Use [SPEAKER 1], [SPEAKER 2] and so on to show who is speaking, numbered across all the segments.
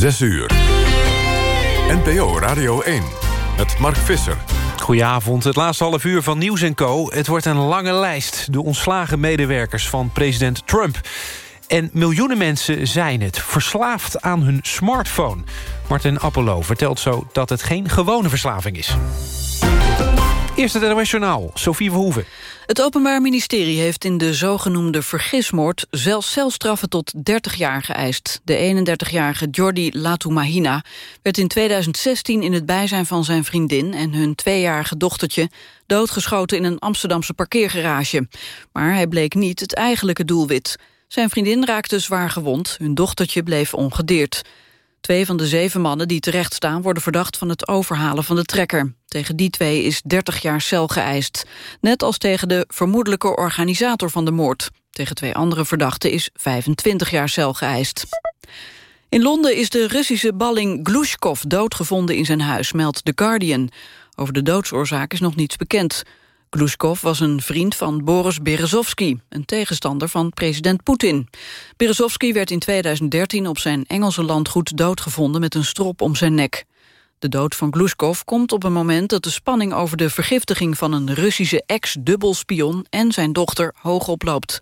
[SPEAKER 1] 6 uur. NPO Radio 1 met Mark Visser.
[SPEAKER 2] Goedenavond, het laatste half uur van Nieuws Co. Het wordt een lange lijst. De ontslagen medewerkers van president Trump. En miljoenen mensen zijn het, verslaafd aan hun smartphone. Martin Apollo vertelt zo dat het geen gewone verslaving is. Eerst het NOS Journaal, Sophie Verhoeven.
[SPEAKER 3] Het Openbaar Ministerie heeft in de zogenoemde vergismoord... zelfs celstraffen tot 30 jaar geëist. De 31-jarige Jordi Latumahina werd in 2016 in het bijzijn van zijn vriendin... en hun tweejarige dochtertje doodgeschoten in een Amsterdamse parkeergarage. Maar hij bleek niet het eigenlijke doelwit. Zijn vriendin raakte zwaar gewond, hun dochtertje bleef ongedeerd. Twee van de zeven mannen die terecht staan worden verdacht van het overhalen van de trekker. Tegen die twee is 30 jaar cel geëist. Net als tegen de vermoedelijke organisator van de moord. Tegen twee andere verdachten is 25 jaar cel geëist. In Londen is de Russische balling Glushkov doodgevonden in zijn huis, meldt The Guardian. Over de doodsoorzaak is nog niets bekend. Glushkov was een vriend van Boris Berezovsky, een tegenstander van president Poetin. Berezovsky werd in 2013 op zijn Engelse landgoed doodgevonden met een strop om zijn nek. De dood van Glushkov komt op een moment dat de spanning over de vergiftiging van een Russische ex-dubbelspion en zijn dochter hoog oploopt.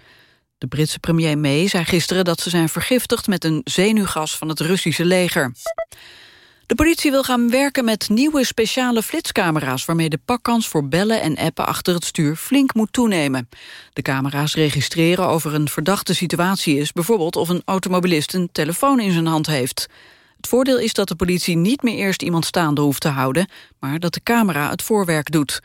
[SPEAKER 3] De Britse premier May zei gisteren dat ze zijn vergiftigd met een zenuwgas van het Russische leger. De politie wil gaan werken met nieuwe speciale flitscamera's... waarmee de pakkans voor bellen en appen achter het stuur flink moet toenemen. De camera's registreren of er een verdachte situatie is... bijvoorbeeld of een automobilist een telefoon in zijn hand heeft. Het voordeel is dat de politie niet meer eerst iemand staande hoeft te houden... maar dat de camera het voorwerk doet.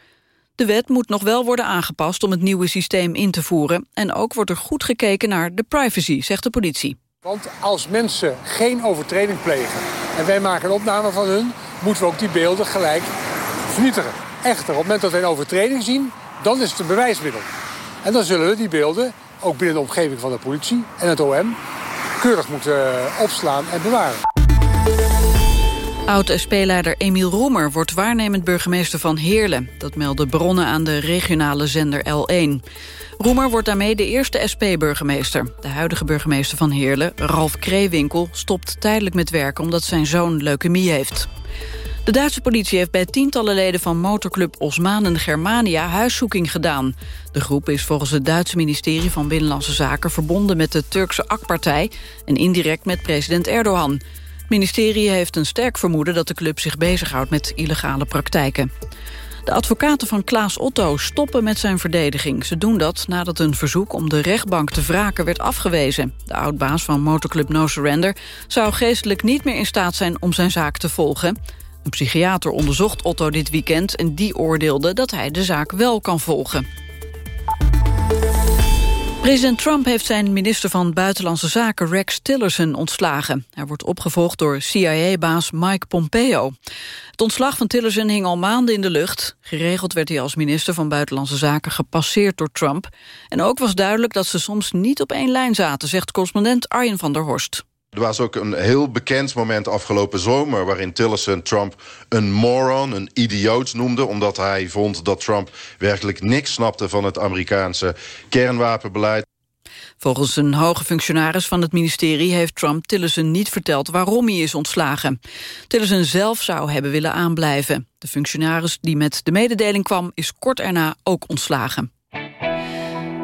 [SPEAKER 3] De wet moet nog wel worden aangepast om het nieuwe systeem in te voeren... en ook wordt er goed gekeken naar de privacy, zegt de politie.
[SPEAKER 4] Want als mensen geen overtreding plegen en wij maken een opname van hun... moeten we ook die beelden gelijk vernietigen. Echter, op het moment dat wij een overtreding zien, dan is het een bewijsmiddel. En dan zullen we die beelden, ook binnen de omgeving van de politie en het OM... keurig moeten opslaan en bewaren.
[SPEAKER 3] Oud-SP-leider Emiel Roemer wordt waarnemend burgemeester van Heerlen. Dat melden bronnen aan de regionale zender L1. Roemer wordt daarmee de eerste SP-burgemeester. De huidige burgemeester van Heerlen, Ralf Kreewinkel... stopt tijdelijk met werken omdat zijn zoon leukemie heeft. De Duitse politie heeft bij tientallen leden van motorclub Osmanen Germania huiszoeking gedaan. De groep is volgens het Duitse ministerie van Binnenlandse Zaken verbonden met de Turkse AK-partij en indirect met president Erdogan. Het ministerie heeft een sterk vermoeden dat de club zich bezighoudt met illegale praktijken. De advocaten van Klaas Otto stoppen met zijn verdediging. Ze doen dat nadat een verzoek om de rechtbank te wraken werd afgewezen. De oudbaas van motorclub No Surrender zou geestelijk niet meer in staat zijn om zijn zaak te volgen. Een psychiater onderzocht Otto dit weekend en die oordeelde dat hij de zaak wel kan volgen. President Trump heeft zijn minister van Buitenlandse Zaken Rex Tillerson ontslagen. Hij wordt opgevolgd door CIA-baas Mike Pompeo. Het ontslag van Tillerson hing al maanden in de lucht. Geregeld werd hij als minister van Buitenlandse Zaken gepasseerd door Trump. En ook was duidelijk dat ze soms niet op één lijn zaten, zegt correspondent Arjen van der Horst.
[SPEAKER 5] Er was ook een heel bekend moment afgelopen zomer... waarin Tillerson Trump een moron, een idioot noemde... omdat hij vond dat Trump werkelijk niks snapte... van het Amerikaanse kernwapenbeleid.
[SPEAKER 3] Volgens een hoge functionaris van het ministerie heeft Trump Tillerson niet verteld waarom hij is ontslagen. Tillerson zelf zou hebben willen aanblijven. De functionaris die met de mededeling kwam is kort erna ook ontslagen.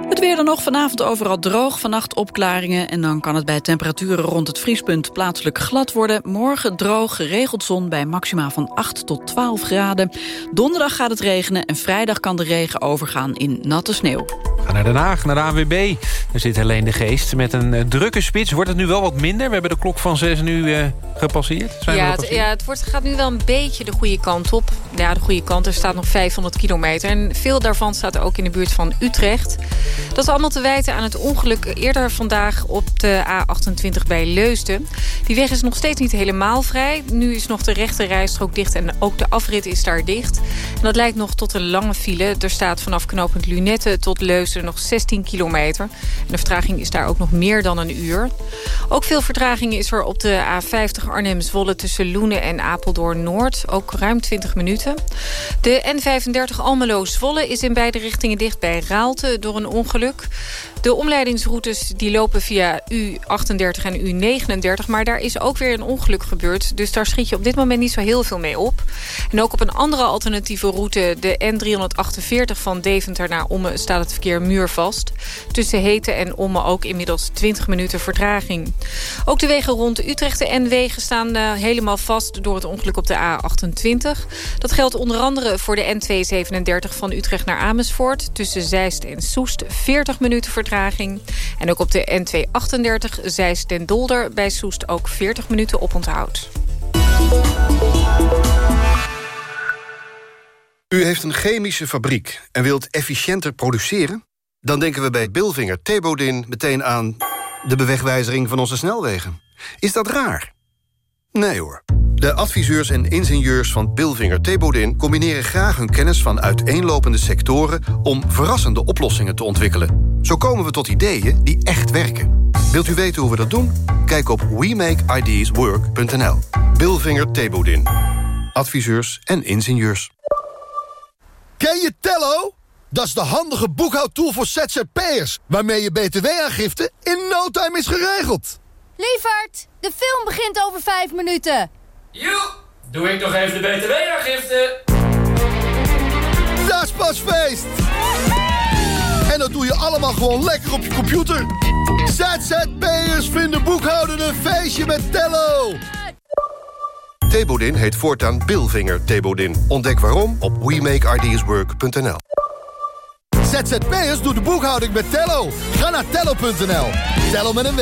[SPEAKER 3] Het weer dan nog vanavond overal droog, vannacht opklaringen... en dan kan het bij temperaturen rond het vriespunt plaatselijk glad worden. Morgen droog, geregeld zon bij maxima van 8 tot 12 graden. Donderdag gaat het regenen en vrijdag kan de regen overgaan in natte sneeuw.
[SPEAKER 2] We gaan naar Den Haag, naar de ANWB. Daar zit Helene de Geest. Met een uh, drukke spits wordt het nu wel wat minder. We hebben de klok van 6 nu uh, gepasseerd.
[SPEAKER 6] Zijn ja, het, ja, het wordt, gaat nu wel een beetje de goede kant op. Ja, de goede kant. Er staat nog 500 kilometer. En veel daarvan staat ook in de buurt van Utrecht. Dat is allemaal te wijten aan het ongeluk eerder vandaag op de A28 bij Leusden. Die weg is nog steeds niet helemaal vrij. Nu is nog de rechte rijstrook dicht en ook de afrit is daar dicht. En dat leidt nog tot een lange file. Er staat vanaf knooppunt Lunette tot Leusden nog 16 kilometer. En de vertraging is daar ook nog meer dan een uur. Ook veel vertraging is er op de A50 Arnhem-Zwolle tussen Loenen en Apeldoorn-Noord. Ook ruim 20 minuten. De N35 Almelo-Zwolle is in beide richtingen dicht bij Raalte. Door een ongeluk. De omleidingsroutes die lopen via U38 en U39... maar daar is ook weer een ongeluk gebeurd. Dus daar schiet je op dit moment niet zo heel veel mee op. En ook op een andere alternatieve route... de N348 van Deventer naar Ommen staat het verkeer muurvast. Tussen Heten en Ommen ook inmiddels 20 minuten vertraging. Ook de wegen rond Utrecht en wegen staan uh, helemaal vast... door het ongeluk op de A28. Dat geldt onder andere voor de N237 van Utrecht naar Amersfoort... tussen Zeist en Soest 40 minuten vertraging en ook op de N238 Zeist den Dolder bij Soest ook 40 minuten oponthoud.
[SPEAKER 7] U heeft een chemische fabriek en wilt efficiënter produceren? Dan denken we bij Bilvinger Thebodin meteen aan de bewegwijzering van onze snelwegen. Is dat raar? Nee hoor. De adviseurs en ingenieurs van Bilvinger Thebodin... combineren graag hun kennis van uiteenlopende sectoren... om verrassende oplossingen te ontwikkelen. Zo komen we tot ideeën die echt werken. Wilt u weten hoe we dat doen? Kijk op WeMakeIdeasWork.nl. Bilvinger Thebodin. Adviseurs en ingenieurs.
[SPEAKER 8] Ken je Tello? Dat is de handige boekhoudtool voor ZZP'ers... waarmee je btw-aangifte in no time is geregeld.
[SPEAKER 9] Lievert, de film begint over vijf minuten.
[SPEAKER 10] Joe, doe ik nog even de btw-aangifte.
[SPEAKER 8] Dat is pas feest. En dat doe je allemaal gewoon lekker op je computer. ZZP'ers vinden boekhouden een feestje met Tello.
[SPEAKER 7] Thebodin heet voortaan Bilvinger Thebodin. Ontdek waarom op WeMakeIdeasWork.nl.
[SPEAKER 8] ZZP'ers doet de boekhouding met Tello. Ga naar tello.nl. Tello met een W.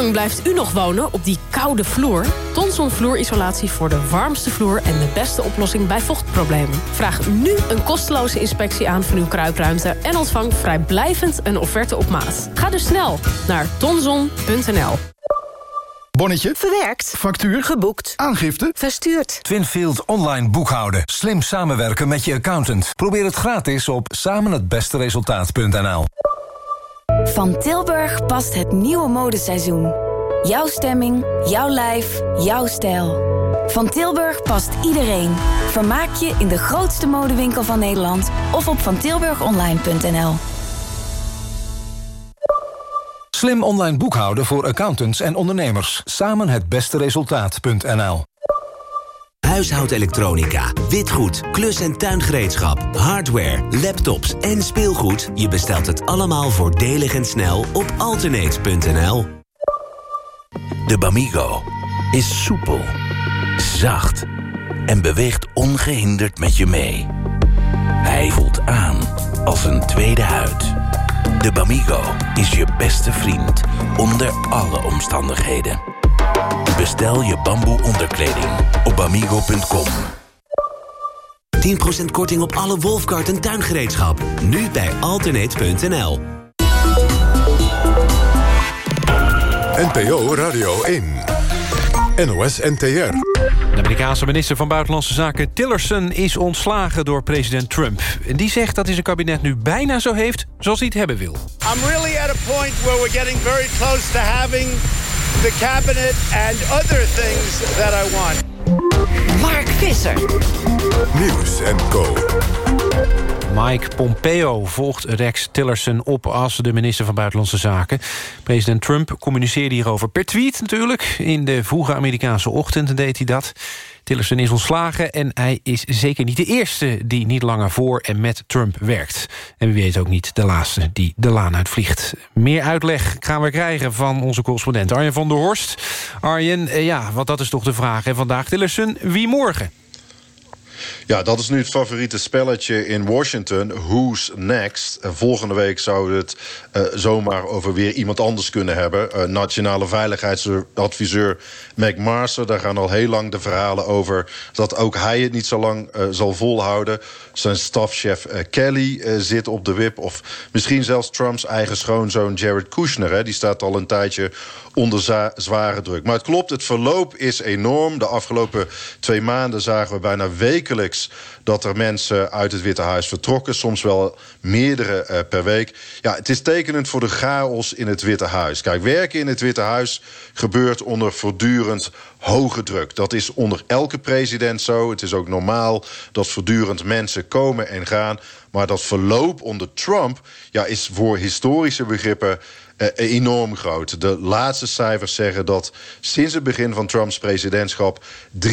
[SPEAKER 11] lang blijft u nog wonen op die koude vloer? Tonson vloerisolatie voor de warmste vloer en de beste oplossing bij vochtproblemen. Vraag nu een kosteloze inspectie aan van uw kruipruimte... en ontvang vrijblijvend een offerte op maat. Ga dus snel naar tonson.nl.
[SPEAKER 12] Bonnetje.
[SPEAKER 13] Verwerkt.
[SPEAKER 12] Factuur.
[SPEAKER 13] Geboekt.
[SPEAKER 12] Aangifte.
[SPEAKER 13] Verstuurd.
[SPEAKER 14] Twinfield online boekhouden. Slim samenwerken met je accountant. Probeer het gratis op samenhetbesteresultaat.nl.
[SPEAKER 15] Van Tilburg past het nieuwe modeseizoen. Jouw stemming, jouw lijf, jouw stijl. Van Tilburg past iedereen. Vermaak je in de grootste modewinkel van Nederland of op vantilburgonline.nl.
[SPEAKER 14] Slim online boekhouden voor accountants en ondernemers. Samen het beste resultaat.nl.
[SPEAKER 16] Huishoudelektronica, witgoed, klus- en tuingereedschap, hardware, laptops en speelgoed. Je bestelt het allemaal voordelig en snel op alternate.nl.
[SPEAKER 17] De Bamigo is soepel, zacht en beweegt ongehinderd met je mee. Hij voelt aan als een tweede huid. De Bamigo is je beste vriend onder alle omstandigheden. Bestel je bamboe onderkleding op bamigo.com.
[SPEAKER 16] 10% korting op alle Wolfkart en tuingereedschap. Nu bij alternate.nl.
[SPEAKER 1] NPO Radio 1. NOS NTR.
[SPEAKER 2] De Amerikaanse minister van Buitenlandse Zaken Tillerson is ontslagen door president Trump. En die zegt dat hij zijn kabinet nu bijna zo heeft zoals hij het hebben wil.
[SPEAKER 18] I'm really at a point where we're getting very close to having the cabinet and other things that I want.
[SPEAKER 13] Mark Visser.
[SPEAKER 1] Nieuws en Co.
[SPEAKER 2] Mike Pompeo volgt Rex Tillerson op als de minister van Buitenlandse Zaken. President Trump communiceerde hierover per tweet natuurlijk. In de vroege Amerikaanse ochtend deed hij dat. Tillerson is ontslagen en hij is zeker niet de eerste... die niet langer voor en met Trump werkt. En wie weet ook niet de laatste die de laan uitvliegt. Meer uitleg gaan we krijgen van onze correspondent Arjen van der Horst. Arjen, eh, ja, want dat is toch de vraag hè, vandaag. Tillerson, wie morgen?
[SPEAKER 5] Ja, dat is nu het favoriete spelletje in Washington. Who's next? volgende week zou het uh, zomaar over weer iemand anders kunnen hebben. Uh, Nationale Veiligheidsadviseur Mac Marser. Daar gaan al heel lang de verhalen over... dat ook hij het niet zo lang uh, zal volhouden. Zijn stafchef Kelly zit op de wip. Of misschien zelfs Trumps eigen schoonzoon Jared Kushner. Hè. Die staat al een tijdje onder zware druk. Maar het klopt, het verloop is enorm. De afgelopen twee maanden zagen we bijna wekelijks... dat er mensen uit het Witte Huis vertrokken. Soms wel meerdere uh, per week. Ja, het is tekenend voor de chaos in het Witte Huis. Kijk, werken in het Witte Huis gebeurt onder voortdurend hoge druk. Dat is onder elke president zo. Het is ook normaal dat voortdurend mensen komen en gaan. Maar dat verloop onder Trump ja, is voor historische begrippen enorm groot. De laatste cijfers zeggen dat sinds het begin van Trumps presidentschap... 43%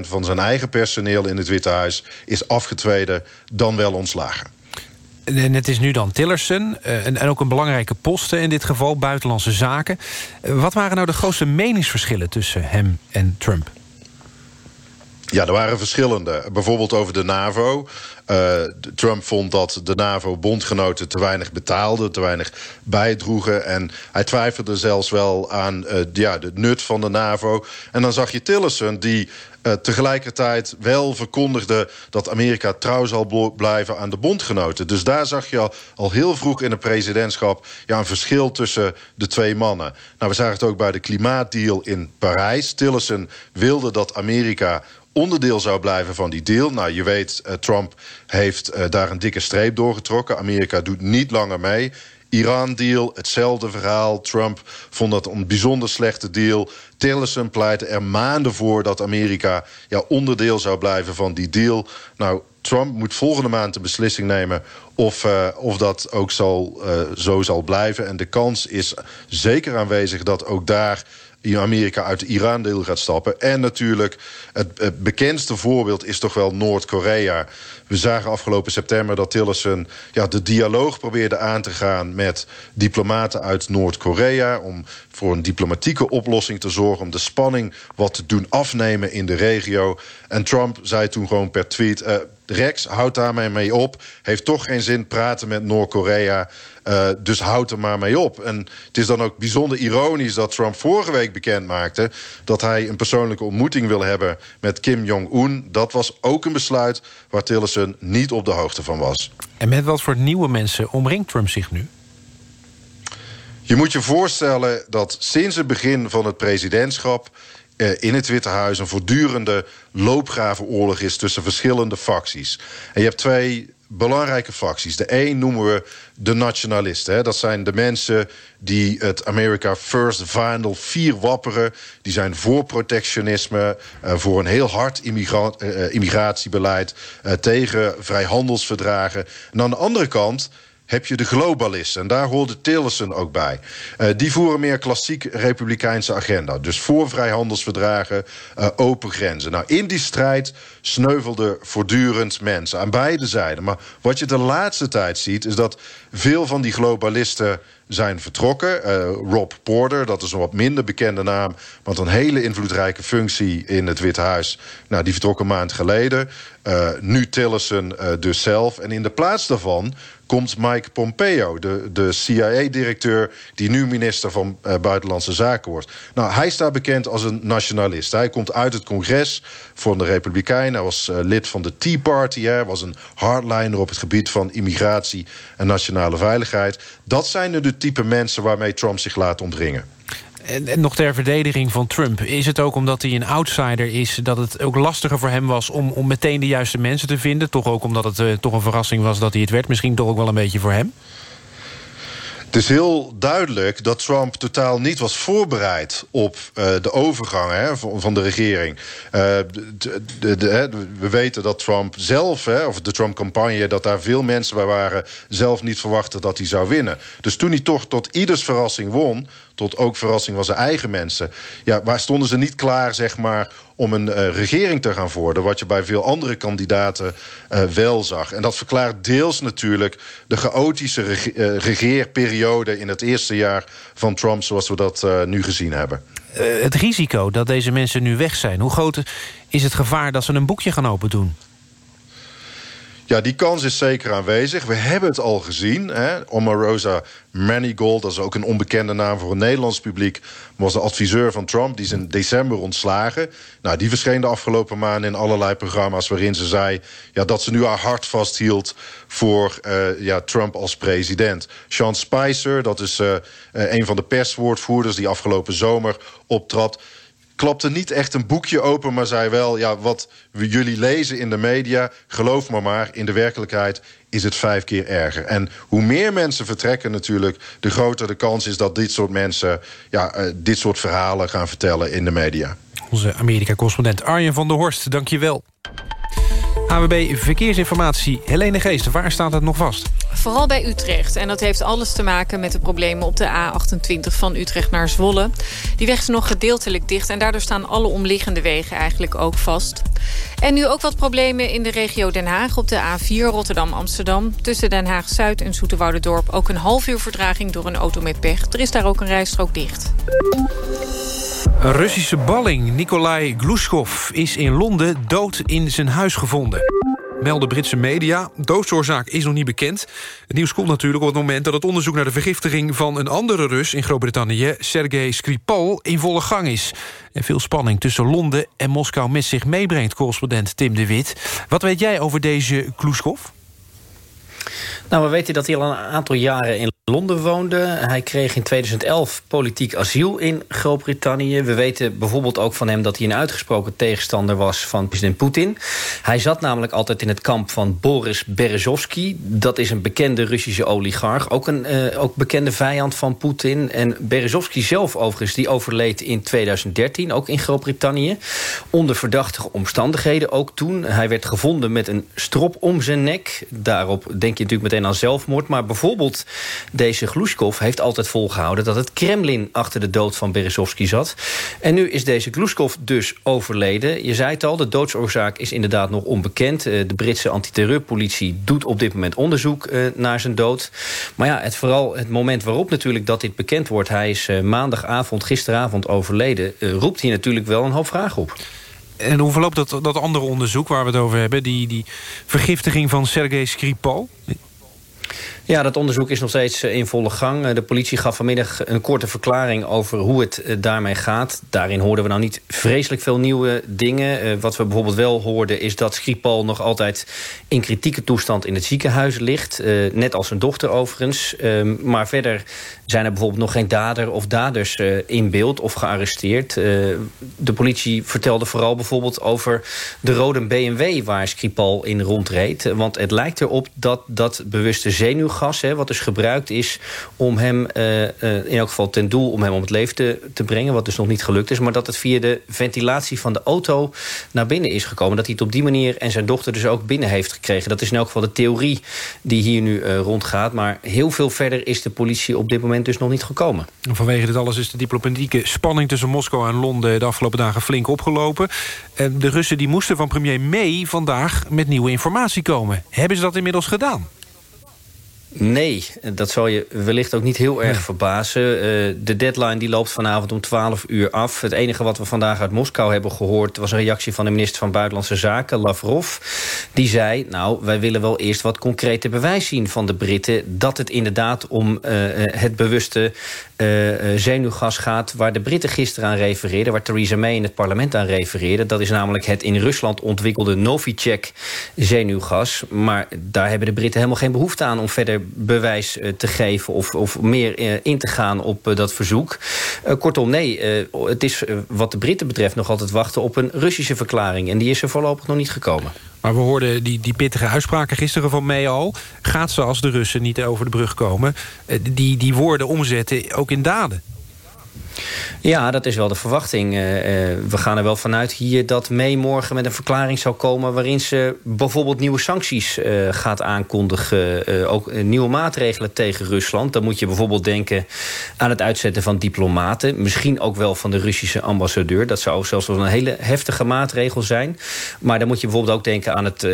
[SPEAKER 5] van zijn eigen personeel in het Witte Huis is afgetreden dan wel ontslagen.
[SPEAKER 2] En het is nu dan Tillerson, uh, en, ook een belangrijke posten in dit geval, buitenlandse zaken. Wat waren nou de grootste meningsverschillen tussen hem en Trump?
[SPEAKER 5] Ja, er waren verschillende. Bijvoorbeeld over de NAVO. Uh, Trump vond dat de NAVO-bondgenoten te weinig betaalden... te weinig bijdroegen. En hij twijfelde zelfs wel aan uh, ja, de nut van de NAVO. En dan zag je Tillerson, die uh, tegelijkertijd wel verkondigde... dat Amerika trouw zal blijven aan de bondgenoten. Dus daar zag je al, al heel vroeg in het presidentschap... Ja, een verschil tussen de twee mannen. Nou, we zagen het ook bij de klimaatdeal in Parijs. Tillerson wilde dat Amerika onderdeel zou blijven van die deal. Nou, je weet, uh, Trump heeft uh, daar een dikke streep doorgetrokken. Amerika doet niet langer mee. Iran-deal, hetzelfde verhaal. Trump vond dat een bijzonder slechte deal. Tillerson pleitte er maanden voor dat Amerika ja, onderdeel zou blijven van die deal. Nou, Trump moet volgende maand een beslissing nemen of, uh, of dat ook zal, zo zal blijven. En de kans is zeker aanwezig dat ook daar Amerika uit de Iran-deal gaat stappen. En natuurlijk, het, bekendste voorbeeld is toch wel Noord-Korea. We zagen afgelopen september dat Tillerson ja, de dialoog probeerde aan te gaan... met diplomaten uit Noord-Korea... om voor een diplomatieke oplossing te zorgen... om de spanning wat te doen afnemen in de regio. En Trump zei toen gewoon per tweet... Uh, Rex, houd daarmee mee op. Heeft toch geen zin praten met Noord-Korea. Uh, dus houd er maar mee op. En het is dan ook bijzonder ironisch dat Trump vorige week bekend maakte... dat hij een persoonlijke ontmoeting wil hebben met Kim Jong-un. Dat was ook een besluit waar Tillerson niet op de hoogte van was.
[SPEAKER 2] En met wat voor nieuwe mensen omringt Trump zich nu?
[SPEAKER 5] Je moet je voorstellen dat sinds het begin van het presidentschap uh, in het Witte Huis een voortdurende loopgravenoorlog is tussen verschillende facties. En je hebt twee belangrijke facties. De een noemen we de nationalisten. Hè. Dat zijn de mensen die het America First Vandal vier wapperen. Die zijn voor protectionisme, uh, voor een heel hard immigra uh, immigratiebeleid... Tegen vrijhandelsverdragen. En aan de andere kant heb je de globalisten. En daar hoorde Tillerson ook bij. Uh, die voeren meer klassiek republikeinse agenda. Dus voor vrijhandelsverdragen, uh, open grenzen. Nou, in die strijd sneuvelden voortdurend mensen aan beide zijden. Maar wat je de laatste tijd ziet, is dat veel van die globalisten zijn vertrokken. Uh, Rob Porter, dat is een wat minder bekende naam... want een hele invloedrijke functie in het Witte Huis. Nou, die vertrok een maand geleden. Uh, nu Tillerson uh, dus zelf. En in de plaats daarvan komt Mike Pompeo, de, de CIA-directeur... die nu minister van Buitenlandse Zaken wordt. Nou, hij staat bekend als een nationalist. Hij komt uit het congres van de Republikeinen. Hij was lid van de Tea Party. Hij was een hardliner op het gebied van immigratie en nationale veiligheid. Dat zijn nu de type mensen waarmee Trump zich laat omdringen.
[SPEAKER 2] En, en, nog ter verdediging van Trump. Is het ook omdat hij een outsider is... dat het ook lastiger voor hem was om, om meteen de juiste mensen te vinden? Toch ook omdat het uh, toch een verrassing was dat hij het werd? Misschien toch ook wel een beetje voor hem?
[SPEAKER 5] Het is heel duidelijk dat Trump totaal niet was voorbereid op uh, de overgang hè, van, de regering. Uh, de, de, we weten dat Trump zelf, hè, of de Trump-campagne... dat daar veel mensen bij waren, zelf niet verwachten dat hij zou winnen. Dus toen hij toch tot ieders verrassing won tot ook verrassing van zijn eigen mensen. Ja, waar stonden ze niet klaar, zeg maar om een uh, regering te gaan voeren... wat je bij veel andere kandidaten uh, wel zag. En dat verklaart deels natuurlijk de chaotische reg uh, regeerperiode... in het eerste jaar van Trump zoals we dat nu gezien hebben.
[SPEAKER 2] het risico dat deze mensen nu weg zijn... hoe groot is het gevaar dat ze een boekje gaan open doen?
[SPEAKER 5] Ja, die kans is zeker aanwezig. We hebben het al gezien. Hè? Omarosa Manigault, dat is ook een onbekende naam voor een Nederlands publiek... was de adviseur van Trump, die is in december ontslagen. Nou, die verscheen de afgelopen maanden in allerlei programma's... waarin ze zei ja, dat ze nu haar hart vasthield voor uh, ja, Trump als president. Sean Spicer, dat is uh, een van de perswoordvoerders... die afgelopen zomer optrad klapte niet echt een boekje open, maar zei wel... ja, wat we jullie lezen in de media, geloof me maar... in de werkelijkheid is het vijf keer erger. En hoe meer mensen vertrekken natuurlijk... de groter de kans is dat dit soort mensen... Ja, uh, dit soort verhalen gaan vertellen in de media.
[SPEAKER 2] Onze Amerika-correspondent Arjen van der Horst, dank je wel. AWB Verkeersinformatie, Helene Geest, waar staat het nog vast?
[SPEAKER 6] Vooral bij Utrecht. En dat heeft alles te maken met de problemen op de A28 van Utrecht naar Zwolle. Die weg is nog gedeeltelijk dicht en daardoor staan alle omliggende wegen eigenlijk ook vast. En nu ook wat problemen in de regio Den Haag op de A4 Rotterdam-Amsterdam. Tussen Den Haag-Zuid en Zoeterwoude-dorp ook een half uur verdraging door een auto met pech. Er is daar ook een rijstrook dicht.
[SPEAKER 2] Een Russische balling, Nikolai Glushkov, is in Londen dood in zijn huis gevonden. Melden Britse media. Doodsoorzaak is nog niet bekend. Het nieuws komt natuurlijk op het moment dat het onderzoek naar de vergiftiging van een andere Rus in Groot-Brittannië, Sergei Skripal, in volle gang is. En veel spanning tussen Londen en Moskou met zich meebrengt, correspondent Tim de Wit. Wat weet jij over deze Glushkov?
[SPEAKER 19] Nou, we weten dat hij al een aantal jaren in Londen woonde. Hij kreeg in 2011 politiek asiel in Groot-Brittannië. We weten bijvoorbeeld ook van hem dat hij een uitgesproken tegenstander was van president Poetin. Hij zat namelijk altijd in het kamp van Boris Berezovsky. Dat is een bekende Russische oligarch. Ook een uh, ook bekende vijand van Poetin. En Berezovsky zelf overigens, die overleed in 2013, ook in Groot-Brittannië. Onder verdachtige omstandigheden ook toen. Hij werd gevonden met een strop om zijn nek. Daarop denk je natuurlijk meteen aan zelfmoord. Maar bijvoorbeeld deze Glushkov heeft altijd volgehouden... dat het Kremlin achter de dood van Berezovsky zat. En nu is deze Glushkov dus overleden. Je zei het al, de doodsoorzaak is inderdaad nog onbekend. Eh, de Britse antiterreurpolitie doet op dit moment onderzoek eh, naar zijn dood. Maar ja, het, vooral het moment waarop natuurlijk dat dit bekend wordt... hij is eh, maandagavond, gisteravond overleden... roept hier natuurlijk wel een hoop vragen op.
[SPEAKER 2] En hoe verloopt dat, dat andere onderzoek waar we het over hebben? Die, die vergiftiging van Sergei Skripal?
[SPEAKER 19] Ja, dat onderzoek is nog steeds eh, in volle gang. Eh, de politie gaf vanmiddag een korte verklaring over hoe het eh, daarmee gaat. Daarin hoorden we nou niet vreselijk veel nieuwe dingen. Wat we bijvoorbeeld wel hoorden is dat Skripal nog altijd in kritieke toestand in het ziekenhuis ligt. Net als zijn dochter overigens. Ehm, maar verder zijn er bijvoorbeeld nog geen dader of daders in beeld of gearresteerd. De politie vertelde vooral bijvoorbeeld over de rode BMW waar Skripal in rondreed. Want het lijkt erop dat dat bewuste zenuw gas, wat dus gebruikt is om hem, uh, uh, in elk geval ten doel om hem om het leven te, te brengen, wat dus nog niet gelukt is, maar dat het via de ventilatie van de auto naar binnen is gekomen. Dat hij het op die manier en zijn dochter dus ook binnen heeft gekregen. Dat is in elk geval de theorie die hier nu uh, rondgaat. Maar heel veel verder is de politie op dit moment dus nog niet gekomen.
[SPEAKER 2] Vanwege dit alles is de diplomatieke spanning tussen Moskou en Londen de afgelopen dagen flink opgelopen. De Russen die moesten van premier May vandaag met nieuwe informatie komen. Hebben ze dat inmiddels gedaan?
[SPEAKER 19] Nee, dat zal je wellicht ook niet heel erg verbazen. Uh, de deadline die loopt vanavond om 12 uur af. Het enige wat we vandaag uit Moskou hebben gehoord... was een reactie van de minister van Buitenlandse Zaken, Lavrov. Die zei, nou, wij willen wel eerst wat concrete bewijs zien van de Britten... dat het inderdaad om uh, het bewuste uh, zenuwgas gaat... waar de Britten gisteren aan refereerden... waar Theresa May in het parlement aan refereerde. Dat is namelijk het in Rusland ontwikkelde Novichok zenuwgas. Maar daar hebben de Britten helemaal geen behoefte aan... om verder bewijs te geven of, of meer in te gaan op dat verzoek. kortom, nee, het is wat de Britten betreft nog altijd wachten... op een Russische verklaring. En die is er voorlopig nog niet gekomen.
[SPEAKER 2] Maar we hoorden die, die pittige uitspraken gisteren van May al. Gaat ze als de Russen niet over de brug komen... die, die woorden omzetten ook in daden?
[SPEAKER 19] Ja, dat is wel de verwachting. Uh, we gaan er wel vanuit hier dat May morgen met een verklaring zou komen... waarin ze bijvoorbeeld nieuwe sancties uh, gaat aankondigen. Ook nieuwe maatregelen tegen Rusland. Dan moet je bijvoorbeeld denken aan het uitzetten van diplomaten. Misschien ook wel van de Russische ambassadeur. Dat zou zelfs wel een hele heftige maatregel zijn. Maar dan moet je bijvoorbeeld ook denken aan het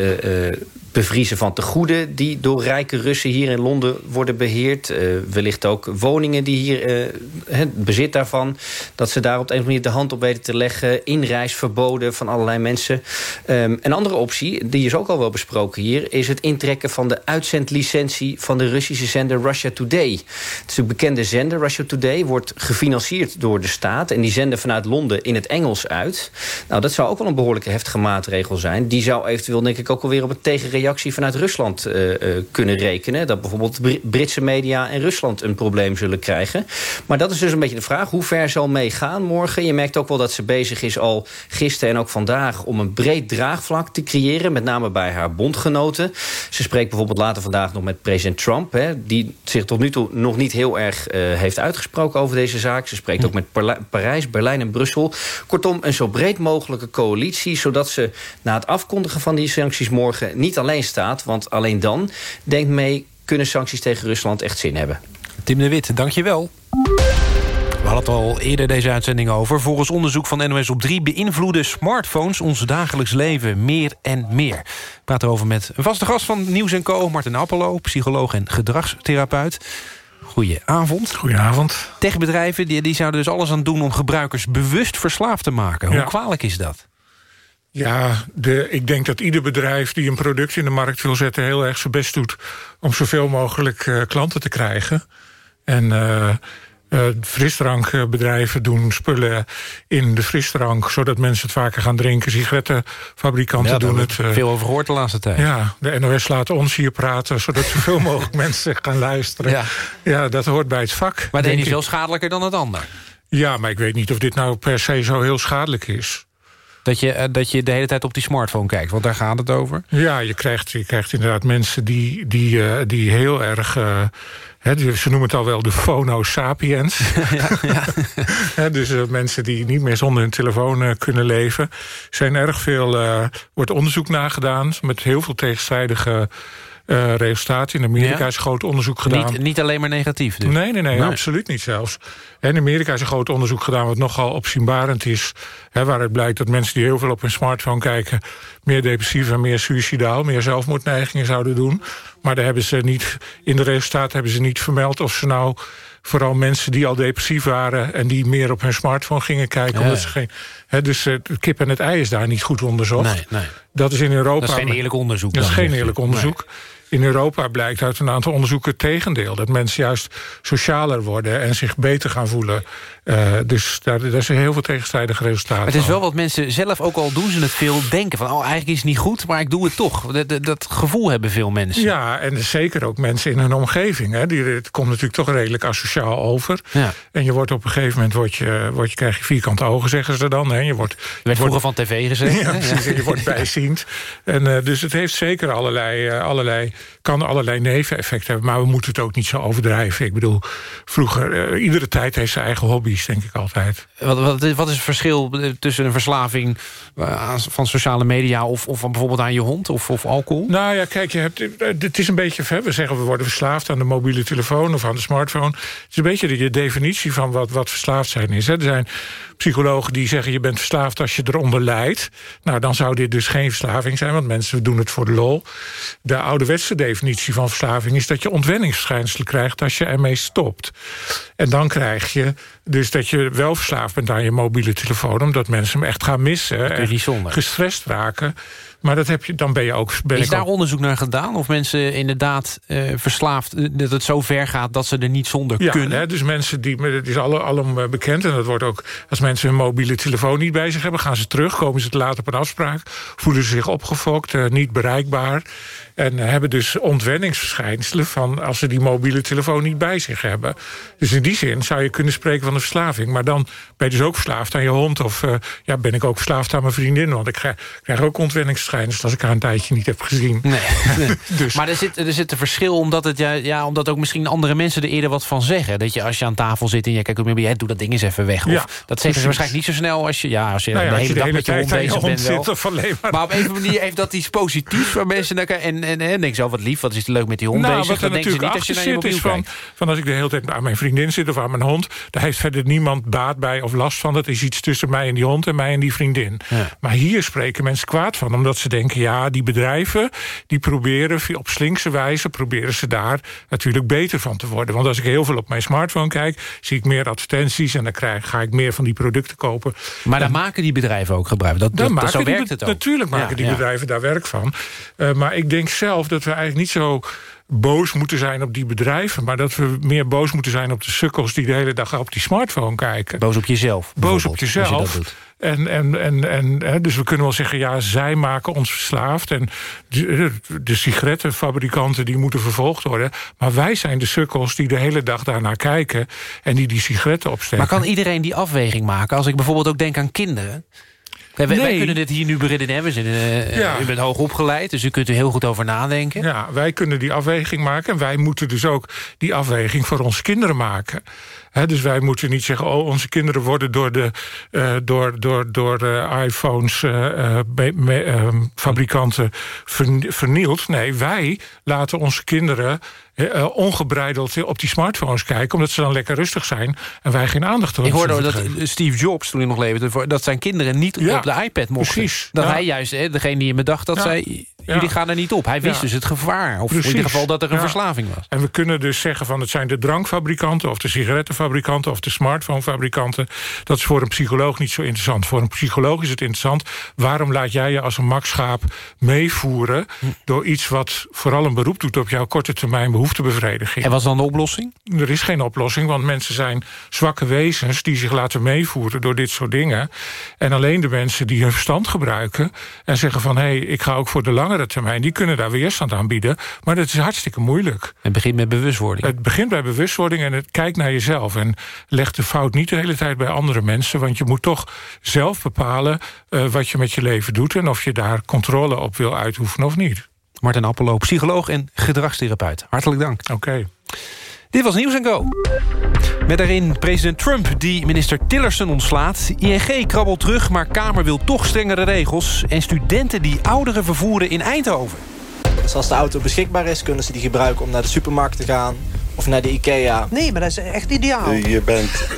[SPEAKER 19] bevriezen van tegoeden... die door rijke Russen hier in Londen worden beheerd. wellicht ook woningen die hier het bezit daarvan dat ze daar op een of andere manier de hand op weten te leggen. Inreisverboden van allerlei mensen. Um, een andere optie, die is ook al wel besproken hier... is het intrekken van de uitzendlicentie van de Russische zender Russia Today. Het is een bekende zender, Russia Today, wordt gefinancierd door de staat... en die zenden vanuit Londen in het Engels uit. Nou, dat zou ook wel een behoorlijke heftige maatregel zijn. Die zou eventueel, denk ik, ook alweer op een tegenreactie vanuit Rusland uh, uh, kunnen rekenen. Dat bijvoorbeeld Britse media en Rusland een probleem zullen krijgen. Maar dat is dus een beetje de vraag. Hoe ver zal mee gaan morgen? Je merkt ook wel dat ze bezig is al gisteren en ook vandaag... om een breed draagvlak te creëren, met name bij haar bondgenoten. Ze spreekt bijvoorbeeld later vandaag nog met president Trump... Hè, die zich tot nu toe nog niet heel erg uh, heeft uitgesproken over deze zaak. Ze spreekt ook met Parijs, Berlijn en Brussel. Kortom, een zo breed mogelijke coalitie... zodat ze na het afkondigen van die sancties morgen niet alleen staat... want alleen dan, denkt mee, kunnen sancties tegen Rusland echt zin hebben.
[SPEAKER 2] Tim de Wit, dank je wel. We hadden het al eerder deze uitzending over. Volgens onderzoek van NOS op 3 beïnvloeden smartphones ons dagelijks leven meer en meer. We praten over met een vaste gast van Nieuws Co, Martin Appelo, psycholoog en gedragstherapeut. Goedenavond.
[SPEAKER 20] Goedenavond.
[SPEAKER 2] Techbedrijven die, die zouden dus alles aan doen om gebruikers bewust verslaafd te maken. Hoe kwalijk is dat?
[SPEAKER 20] Ja, de, ik denk dat ieder bedrijf die een product in de markt wil zetten... heel erg zijn best doet om zoveel mogelijk uh, klanten te krijgen. En uh, uh, frisdrankbedrijven doen spullen in de frisdrank... zodat mensen het vaker gaan drinken. Sigarettenfabrikanten ja, doen het.
[SPEAKER 2] Uh, veel over gehoord de laatste tijd.
[SPEAKER 20] Ja, de NOS laat ons hier praten... zodat zoveel mogelijk mensen gaan luisteren. Ja. ja, dat hoort bij het vak.
[SPEAKER 2] Maar de een is wel schadelijker dan het ander.
[SPEAKER 20] Ja, maar ik weet niet of dit nou per se zo heel schadelijk is.
[SPEAKER 2] Dat je, uh, dat je de hele tijd op die smartphone kijkt, want daar gaat het over.
[SPEAKER 20] Ja, je krijgt, je krijgt inderdaad mensen die, die, uh, die heel erg... He, ze noemen het al wel de phono sapiens. Ja, ja. He, dus uh, mensen die niet meer zonder hun telefoon uh, kunnen leven. Er zijn erg veel, uh, wordt onderzoek nagedaan... met heel veel tegenstrijdige uh, resultaten. In Amerika ja? is groot onderzoek gedaan.
[SPEAKER 2] Niet, niet alleen maar negatief dus?
[SPEAKER 20] Nee, nee, nee, nee, absoluut niet zelfs. In Amerika is een groot onderzoek gedaan... wat nogal opzienbarend is. Hè, waaruit blijkt dat mensen die heel veel op hun smartphone kijken... meer depressief en meer suicidaal, meer zelfmoordneigingen zouden doen. Maar daar hebben ze niet, in de resultaten hebben ze niet vermeld... of ze nou vooral mensen die al depressief waren... en die meer op hun smartphone gingen kijken. Ja, omdat ze geen, hè, dus het kip en het ei is daar niet goed onderzocht.
[SPEAKER 2] Nee, nee.
[SPEAKER 20] Dat is in Europa...
[SPEAKER 2] Dat is geen eerlijk onderzoek.
[SPEAKER 20] Dat is geen eerlijk onderzoek. Nee. In Europa blijkt uit een aantal onderzoeken het tegendeel. Dat mensen juist socialer worden en zich beter gaan voelen. Uh, dus daar, daar zijn heel veel tegenstrijdige resultaten.
[SPEAKER 2] Het is wel wat mensen zelf, ook al doen ze het veel, denken van... oh, eigenlijk is het niet goed, maar ik doe het toch. Dat, dat, gevoel hebben veel mensen.
[SPEAKER 20] Ja, en zeker ook mensen in hun omgeving. Hè. Die, het komt natuurlijk toch redelijk asociaal over. Ja. En je wordt op een gegeven moment, word je, word je, krijg je vierkante ogen, zeggen ze dan. Hè. Je wordt, je
[SPEAKER 2] werd vroeger van tv gezegd.
[SPEAKER 20] Ja, precies, je wordt bijziend. En, uh, dus het heeft zeker allerlei, uh, allerlei, kan allerlei neveneffecten hebben. Maar we moeten het ook niet zo overdrijven. Ik bedoel, vroeger, iedere tijd heeft zijn eigen hobby denk ik altijd.
[SPEAKER 2] Wat, wat, wat, is het verschil tussen een verslaving van sociale media... of, of bijvoorbeeld aan je hond of, of alcohol?
[SPEAKER 20] Nou ja, kijk, je hebt, het is een beetje... We zeggen we worden verslaafd aan de mobiele telefoon of aan de smartphone. Het is een beetje de definitie van wat, wat verslaafd zijn is. Er zijn psychologen die zeggen je bent verslaafd als je eronder lijdt. Nou, dan zou dit dus geen verslaving zijn, want mensen doen het voor de lol. De ouderwetse definitie van verslaving is dat je ontwenningsverschijnselen krijgt als je ermee stopt. En dan krijg je dus dat je wel verslaafd bent aan je mobiele telefoon... omdat mensen hem echt gaan missen en gestrest raken. Maar dat heb je, dan ben je ook... Ben
[SPEAKER 2] is daar
[SPEAKER 20] ook...
[SPEAKER 2] onderzoek naar gedaan? Of mensen inderdaad uh, verslaafd, dat het zo ver gaat... dat ze er niet zonder
[SPEAKER 20] ja,
[SPEAKER 2] kunnen?
[SPEAKER 20] Hè, dus mensen, die, het is alle, allemaal bekend... en dat wordt ook, als mensen hun mobiele telefoon niet bij zich hebben... gaan ze terug, komen ze te laat op een afspraak... voelen ze zich opgefokt, uh, niet bereikbaar... En hebben dus ontwenningsverschijnselen van als ze die mobiele telefoon niet bij zich hebben. Dus in die zin zou je kunnen spreken van een verslaving. Maar dan ben je dus ook verslaafd aan je hond. Of uh, ja, ben ik ook verslaafd aan mijn vriendin. Want ik krijg, krijg ook ontwenningsschijnen als ik haar een tijdje niet heb gezien.
[SPEAKER 2] Nee. dus. Maar er zit, er zit een verschil omdat, het, ja, ja, omdat ook misschien andere mensen er eerder wat van zeggen. Dat je als je aan tafel zit en je kijkt ook meer, doe dat ding eens even weg. Of, ja, dat zeggen precies. ze waarschijnlijk niet zo snel als je, ja, als je nou ja, de hele je dag met je hond bezig bent. Wel.
[SPEAKER 20] Maar.
[SPEAKER 2] maar. op een of andere manier heeft dat iets positiefs waar mensen naar. En, en, en denk zo, wat lief, wat is het leuk met die hond
[SPEAKER 20] nou,
[SPEAKER 2] bezig.
[SPEAKER 20] Wat er natuurlijk achter zit is van, van als ik de hele tijd aan mijn vriendin zit of aan mijn hond... daar heeft verder niemand baat bij of last van. Dat is iets tussen mij en die hond en mij en die vriendin. Ja. Maar hier spreken mensen kwaad van. Omdat ze denken, ja, die bedrijven... die proberen op slinkse wijze... proberen ze daar natuurlijk beter van te worden. Want als ik heel veel op mijn smartphone kijk... zie ik meer advertenties en dan krijg, ga ik meer van die producten kopen.
[SPEAKER 2] Maar daar maken die bedrijven ook gebruik dat, dat, dat, zo werkt het ook.
[SPEAKER 20] Natuurlijk maken ja, die bedrijven daar werk van. Uh, maar ik denk zelf dat we eigenlijk niet zo boos moeten zijn op die bedrijven... maar dat we meer boos moeten zijn op de sukkels... die de hele dag op die smartphone kijken.
[SPEAKER 2] Boos op jezelf.
[SPEAKER 20] Boos op jezelf. En, en, en, en, hè, dus we kunnen wel zeggen, ja, zij maken ons verslaafd... en de, de sigarettenfabrikanten die moeten vervolgd worden. Maar wij zijn de sukkels die de hele dag daarnaar kijken... en die die sigaretten opsteken.
[SPEAKER 2] Maar kan iedereen die afweging maken? Als ik bijvoorbeeld ook denk aan kinderen... Wij, nee. wij, kunnen dit hier nu beredeneren. We uh, ja. U bent hoog opgeleid, dus u kunt er heel goed over nadenken.
[SPEAKER 20] Ja, wij kunnen die afweging maken. En wij moeten dus ook die afweging voor onze kinderen maken. He, dus wij moeten niet zeggen... oh, onze kinderen worden door, de, uh, door, door, door uh, iPhones uh, fabrikanten vernield. Nee, wij laten onze kinderen ongebreideld op die smartphones kijken... omdat ze dan lekker rustig zijn en wij geen aandacht
[SPEAKER 2] hebben. Ik hoorde dat Steve Jobs, toen hij nog leefde... dat zijn kinderen niet ja, op de iPad mochten.
[SPEAKER 20] Precies.
[SPEAKER 2] Dat hij juist, degene die hem bedacht, dat ja. zij... jullie gaan er niet op. Hij wist dus het gevaar. Of precies. in ieder geval dat er een verslaving was.
[SPEAKER 20] En we kunnen dus zeggen van het zijn de drankfabrikanten... of de sigarettenfabrikanten of de smartphonefabrikanten. Dat is voor een psycholoog niet zo interessant. Voor een psycholoog is het interessant... waarom laat jij je als een makschaap meevoeren... Hm. door iets wat vooral een beroep doet op jouw korte termijn behoefte behoeftebevrediging.
[SPEAKER 2] En was dan de oplossing?
[SPEAKER 20] Er is geen oplossing, want mensen zijn zwakke wezens... die zich laten meevoeren door dit soort dingen. En alleen de mensen die hun verstand gebruiken... en zeggen van, hé, hey, ik ga ook voor de langere termijn... die kunnen daar weerstand aan bieden. Maar dat is hartstikke moeilijk.
[SPEAKER 2] Het begint met bewustwording.
[SPEAKER 20] Het begint bij bewustwording en het kijkt naar jezelf. En leg de fout niet de hele tijd bij andere mensen... want je moet toch zelf bepalen uh, wat je met je leven doet... en of je daar controle op wil uitoefenen of niet.
[SPEAKER 2] Martin Appelo, psycholoog en gedragstherapeut. Hartelijk dank.
[SPEAKER 20] Oké.
[SPEAKER 2] Dit was Nieuws Go. Met daarin president Trump die minister Tillerson ontslaat. ING krabbelt terug, maar Kamer wil toch strengere regels. En studenten die ouderen vervoeren in Eindhoven.
[SPEAKER 21] Dus als de auto beschikbaar is, kunnen ze die gebruiken om naar de supermarkt te gaan... of naar de IKEA.
[SPEAKER 22] Nee, maar dat is echt ideaal.
[SPEAKER 23] Je bent...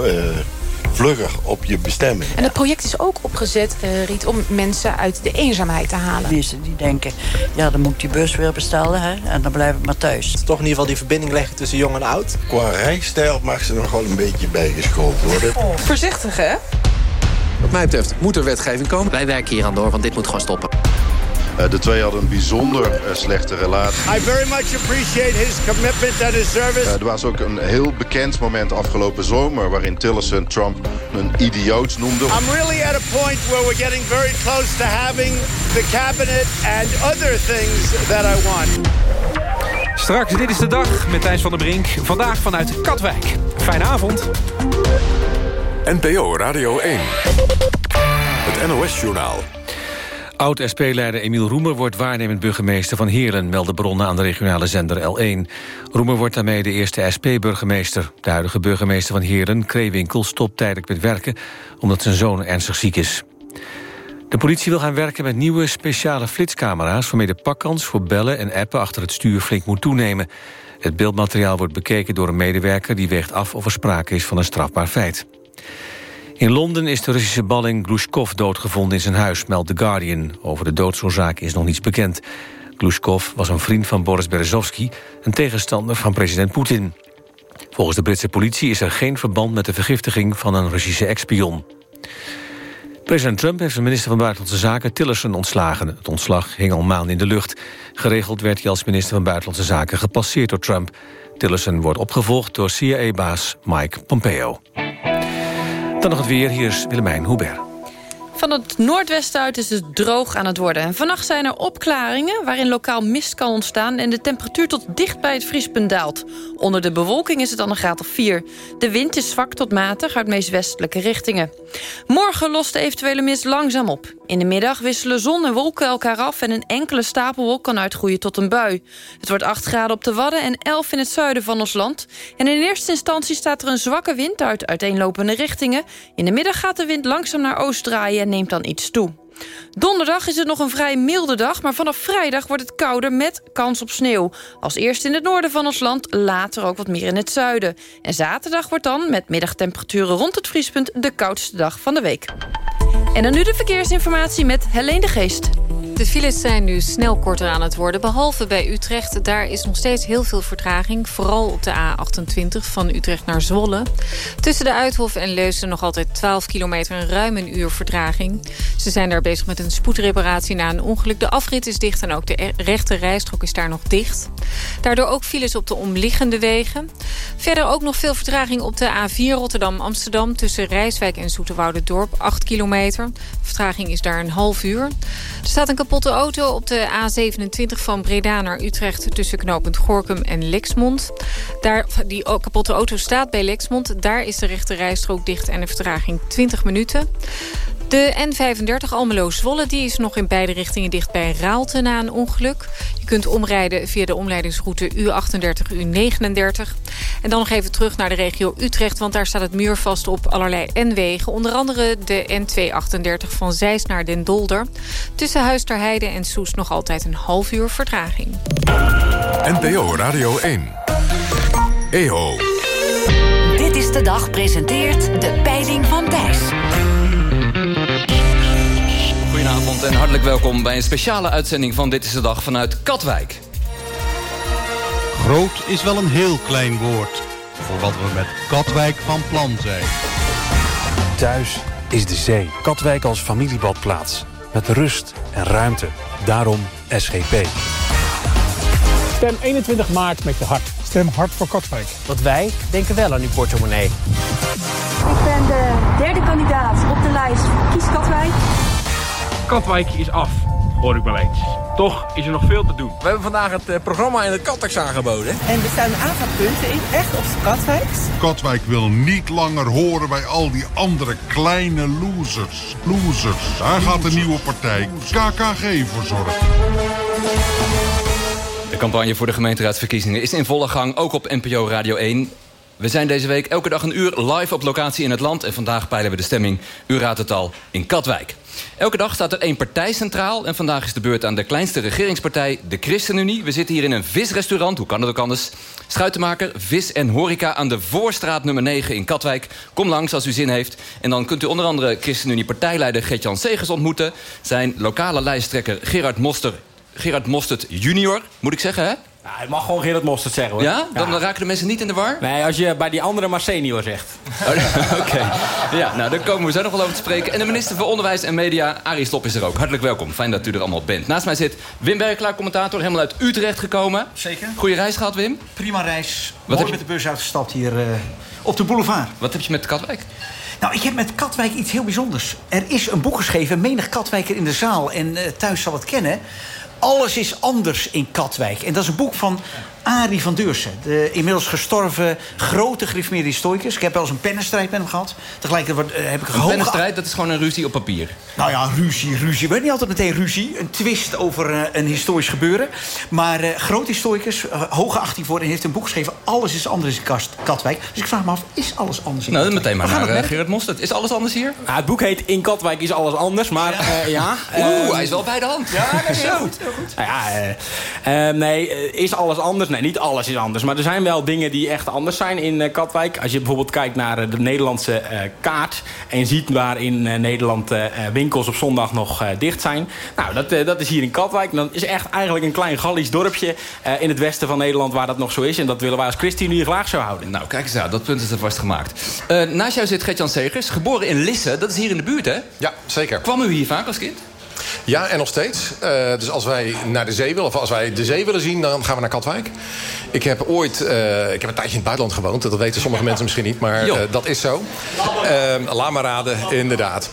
[SPEAKER 23] Uh vlugger op je bestemming.
[SPEAKER 24] En het project is ook opgezet, uh, Riet, om mensen uit de eenzaamheid te halen.
[SPEAKER 22] Mensen die denken, ja, dan moet ik die bus weer bestellen hè, en dan blijf ik maar thuis.
[SPEAKER 21] Toch in ieder geval die verbinding leggen tussen jong en oud.
[SPEAKER 23] Qua rijstijl mag ze nog wel een beetje bijgeschoold worden.
[SPEAKER 24] Oh. Voorzichtig, hè?
[SPEAKER 25] Wat mij betreft moet er wetgeving komen. Wij werken hier aan door, want dit moet gewoon stoppen.
[SPEAKER 5] Uh, de twee hadden een bijzonder uh, slechte relatie.
[SPEAKER 18] I very much appreciate his commitment and his service.
[SPEAKER 5] Uh, er was ook een heel bekend moment afgelopen zomer... waarin Tillerson Trump een idioot noemde.
[SPEAKER 18] I'm really at a point where we're getting very close to having the cabinet... and other things that I want.
[SPEAKER 2] Straks, dit is de dag met Thijs van der Brink. Vandaag vanuit Katwijk. Fijne avond.
[SPEAKER 1] NPO Radio 1. Het NOS-journaal.
[SPEAKER 26] Oud-SP-leider Emiel Roemer wordt waarnemend burgemeester van Heerlen... melden bronnen aan de regionale zender L1. Roemer wordt daarmee de eerste SP-burgemeester. De huidige burgemeester van Heerlen, Kreewinkel, stopt tijdelijk met werken... omdat zijn zoon ernstig ziek is. De politie wil gaan werken met nieuwe speciale flitscamera's... waarmee de pakkans voor bellen en appen achter het stuur flink moet toenemen. Het beeldmateriaal wordt bekeken door een medewerker... die weegt af of er sprake is van een strafbaar feit. In Londen is de Russische balling Glushkov doodgevonden in zijn huis, meldt The Guardian. Over de doodsoorzaak is nog niets bekend. Glushkov was een vriend van Boris Berezovsky, een tegenstander van president Poetin. Volgens de Britse politie is er geen verband met de vergiftiging van een Russische ex-spion. President Trump heeft de minister van Buitenlandse Zaken Tillerson ontslagen. Het ontslag hing al maanden in de lucht. Geregeld werd hij als minister van Buitenlandse Zaken gepasseerd door Trump. Tillerson wordt opgevolgd door CIA-baas Mike Pompeo. Dan nog het weer, hier is Willemijn Hubert.
[SPEAKER 27] Van het noordwesten uit is het droog aan het worden. En vannacht zijn er opklaringen waarin lokaal mist kan ontstaan... en de temperatuur tot dicht bij het vriespunt daalt. Onder de bewolking is het dan een graad of 4. De wind is zwak tot matig uit meest westelijke richtingen. Morgen lost de eventuele mist langzaam op. In de middag wisselen zon en wolken elkaar af... en een enkele stapelwolk kan uitgroeien tot een bui. Het wordt 8 graden op de Wadden en 11 in het zuiden van ons land. En in eerste instantie staat er een zwakke wind uit uiteenlopende richtingen. In de middag gaat de wind langzaam naar oost draaien en neemt dan iets toe. Donderdag is het nog een vrij milde dag, maar vanaf vrijdag wordt het kouder met kans op sneeuw. Als eerst in het noorden van ons land, later ook wat meer in het zuiden. En zaterdag wordt dan, met middagtemperaturen rond het vriespunt, de koudste dag van de week. En dan nu de verkeersinformatie met Helene de Geest.
[SPEAKER 6] De files zijn nu snel korter aan het worden. Behalve bij Utrecht, daar is nog steeds heel veel vertraging. Vooral op de A28 van Utrecht naar Zwolle. Tussen de Uithof en Leusden nog altijd 12 kilometer... en ruim een uur vertraging. Ze zijn daar bezig met een spoedreparatie na een ongeluk. De afrit is dicht en ook de rechte rijstrook is daar nog dicht. Daardoor ook files op de omliggende wegen. Verder ook nog veel vertraging op de A4 Rotterdam-Amsterdam... tussen Rijswijk en Dorp 8 kilometer. Vertraging is daar een half uur. Er staat een kapotte auto op de A27 van Breda naar Utrecht... tussen knooppunt Gorkum en Lexmond. Daar, die kapotte auto staat bij Lexmond. Daar is de rechte rijstrook dicht en de vertraging 20 minuten. De N35 Almelo-Zwolle die is nog in beide richtingen dicht bij Raalte na een ongeluk. Je kunt omrijden via de omleidingsroute U38, U39. En dan nog even terug naar de regio Utrecht... want daar staat het muur vast op allerlei N-wegen. Onder andere de N238 van Zeist naar Den Dolder. Tussen Huisterheide en Soes nog altijd een half uur vertraging.
[SPEAKER 1] NPO Radio 1. EO.
[SPEAKER 13] Dit is de dag presenteert de peiling van Thijs.
[SPEAKER 28] Goedenavond en hartelijk welkom bij een speciale uitzending van Dit is de Dag vanuit Katwijk.
[SPEAKER 29] Groot is wel een heel klein woord voor wat we met Katwijk van plan zijn.
[SPEAKER 30] Thuis is de zee. Katwijk als familiebadplaats. Met rust en ruimte. Daarom SGP.
[SPEAKER 31] Stem 21 maart met je hart. Stem hard voor Katwijk.
[SPEAKER 32] Want wij denken wel aan uw portemonnee.
[SPEAKER 33] Ik ben de derde kandidaat op de lijst Kies Katwijk.
[SPEAKER 34] Katwijk is af, hoor ik wel eens. Toch is er nog veel te doen.
[SPEAKER 35] We hebben vandaag het eh, programma in het Katwijks aangeboden.
[SPEAKER 36] En er staan een aantal punten in, echt op Katwijks.
[SPEAKER 37] Katwijk wil niet langer horen bij al die andere kleine losers. Losers. Daar gaat de nieuwe partij KKG voor zorgen.
[SPEAKER 28] De campagne voor de gemeenteraadsverkiezingen is in volle gang, ook op NPO Radio 1. We zijn deze week elke dag een uur live op locatie in het land... en vandaag peilen we de stemming, u raadt het al, in Katwijk. Elke dag staat er één partij centraal... en vandaag is de beurt aan de kleinste regeringspartij, de ChristenUnie. We zitten hier in een visrestaurant, hoe kan het ook anders? Schuitenmaker, vis en horeca aan de Voorstraat nummer 9 in Katwijk. Kom langs als u zin heeft. En dan kunt u onder andere ChristenUnie-partijleider Gert-Jan Segers ontmoeten... zijn lokale lijsttrekker Gerard Moster Gerard Mostert junior, moet ik zeggen, hè?
[SPEAKER 32] Ja, het mag gewoon Gerard Mostert zeggen, hoor.
[SPEAKER 28] Ja? Dan, dan, raken de mensen niet in de war?
[SPEAKER 32] Nee, als je bij die andere maar senior zegt.
[SPEAKER 28] Oh, Oké. Ja, nou, daar komen we zo nog wel over te spreken. En de minister voor Onderwijs en Media, Arie Slop, is er ook. Hartelijk welkom. Fijn dat u er allemaal bent. Naast mij zit Wim Berklaar, commentator, helemaal uit Utrecht gekomen.
[SPEAKER 38] Zeker.
[SPEAKER 28] Goeie reis gehad, Wim?
[SPEAKER 38] Prima reis. Wat heb je... met de bus uitgestapt hier uh, op de boulevard.
[SPEAKER 28] Wat heb je met Katwijk?
[SPEAKER 38] Nou, ik heb met Katwijk iets heel bijzonders. Er is een boek geschreven, menig Katwijker in de zaal... en uh, thuis zal het kennen... Alles is anders in Katwijk. En dat is een boek van Arie van Deursen. De inmiddels gestorven grote gereformeerde historicus. Ik heb wel eens een pennenstrijd met hem gehad. Tegelijkertijd uh, heb ik
[SPEAKER 28] een pennenstrijd, dat is gewoon een ruzie op papier.
[SPEAKER 38] Nou ja, ruzie, ruzie. We niet altijd meteen ruzie. Een twist over uh, een historisch gebeuren. Maar uh, groot historicus, hoge achting voor... en heeft een boek geschreven... Alles is anders in Katwijk. Dus ik vraag me af, is alles anders in
[SPEAKER 28] nou,
[SPEAKER 38] Katwijk?
[SPEAKER 28] meteen maar naar Gerard Mostert. Is alles anders hier?
[SPEAKER 32] Ja, het boek heet In Katwijk is alles anders, maar ja... ja
[SPEAKER 28] Oeh, hij is wel bij de hand.
[SPEAKER 38] Ja, dat is heel goed. Heel goed.
[SPEAKER 32] Nou ja, nee, is alles anders? Nee, niet alles is anders. Maar er zijn wel dingen die echt anders zijn in uh, Katwijk. Als je bijvoorbeeld kijkt naar uh, de Nederlandse uh, kaart... en je ziet waar in Nederland winkels op zondag nog dicht zijn. Nou, dat, dat is hier in Katwijk. Dan is echt eigenlijk een klein Gallisch dorpje... in het westen van Nederland waar dat nog zo is. En dat willen wij als ChristenUnie graag zo houden.
[SPEAKER 28] Nou, kijk eens aan. Dat punt is er vast gemaakt. naast jou zit Gertjan Segers, geboren in Lisse. Dat is hier in de buurt, hè?
[SPEAKER 39] Ja, zeker.
[SPEAKER 28] Kwam u hier vaak als kind?
[SPEAKER 40] Ja, en nog steeds. Uh, dus als wij naar de zee willen, of als wij de zee willen zien... dan gaan we naar Katwijk. Ik heb ooit, uh, ik heb een tijdje in het buitenland gewoond. Dat weten sommige mensen misschien niet, maar uh, dat is zo. Lamarade, inderdaad.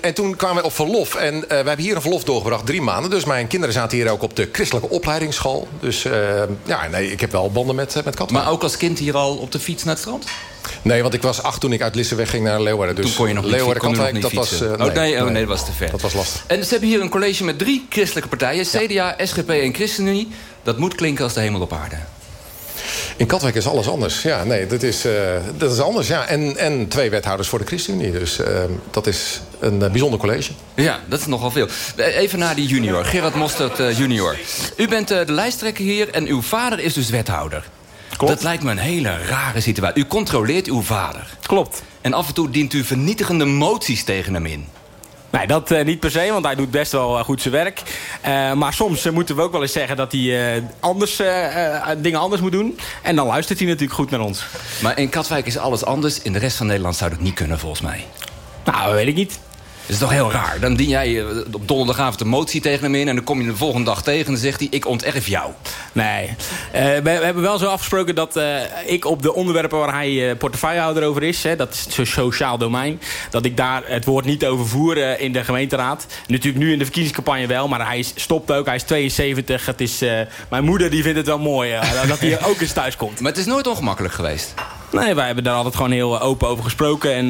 [SPEAKER 40] en toen kwamen we op verlof. En we hebben hier een verlof doorgebracht, drie maanden. Dus mijn kinderen zaten hier ook op de christelijke opleidingsschool. Dus ja, nee, ik heb wel banden met, met Katwijk.
[SPEAKER 28] Maar ook als kind hier al op de fiets naar het strand?
[SPEAKER 40] Nee, want ik was acht toen ik uit Lisse wegging naar Leeuwarden. Dus
[SPEAKER 28] toen kon je nog niet,
[SPEAKER 40] Leeuwarden,
[SPEAKER 28] kon
[SPEAKER 40] dat was... Uh,
[SPEAKER 28] nee, oh, nee, oh, nee, dat was te ver.
[SPEAKER 40] Dat was lastig.
[SPEAKER 28] En ze hebben hier een college met drie christelijke partijen. CDA, SGP en ChristenUnie. Dat moet klinken als de hemel op aarde.
[SPEAKER 40] In Katwijk is alles anders. Ja, nee, dat is, uh, dat is anders. Ja. En, en twee wethouders voor de ChristenUnie. Dus uh, dat is een uh, bijzonder college.
[SPEAKER 28] Ja, dat is nogal veel. Even naar die junior, Gerard Mostert junior. U bent de lijsttrekker hier en uw vader is dus wethouder. Klopt. Dat lijkt me een hele rare situatie. U controleert uw vader.
[SPEAKER 32] Klopt.
[SPEAKER 28] En af en toe dient u vernietigende moties tegen hem in.
[SPEAKER 32] Nee, dat uh, niet per se, want hij doet best wel uh, goed zijn werk. Uh, maar soms moeten we ook wel eens zeggen dat hij anders, dingen anders moet doen. En dan luistert hij natuurlijk goed naar ons.
[SPEAKER 28] Maar in Katwijk is alles anders. In de rest van Nederland zou dat niet kunnen, volgens mij.
[SPEAKER 32] Nou, weet ik niet.
[SPEAKER 28] Dat is toch heel raar. Dan dien jij op donderdagavond een motie tegen hem in... en dan kom je de volgende dag tegen en dan zegt hij... ik onterf jou.
[SPEAKER 32] Nee. Uh, we, we, hebben wel zo afgesproken dat uh, ik op de onderwerpen... waar hij uh, portefeuillehouder over is... Hè, dat is het sociaal domein... dat ik daar het woord niet over voer in de gemeenteraad. Natuurlijk nu in de verkiezingscampagne wel... maar hij stopt ook, hij is 72. Het is, mijn moeder die vindt het wel mooi dat hij ook eens thuis komt.
[SPEAKER 28] Maar het is nooit ongemakkelijk geweest?
[SPEAKER 32] Nee, wij hebben daar altijd gewoon heel open over gesproken. En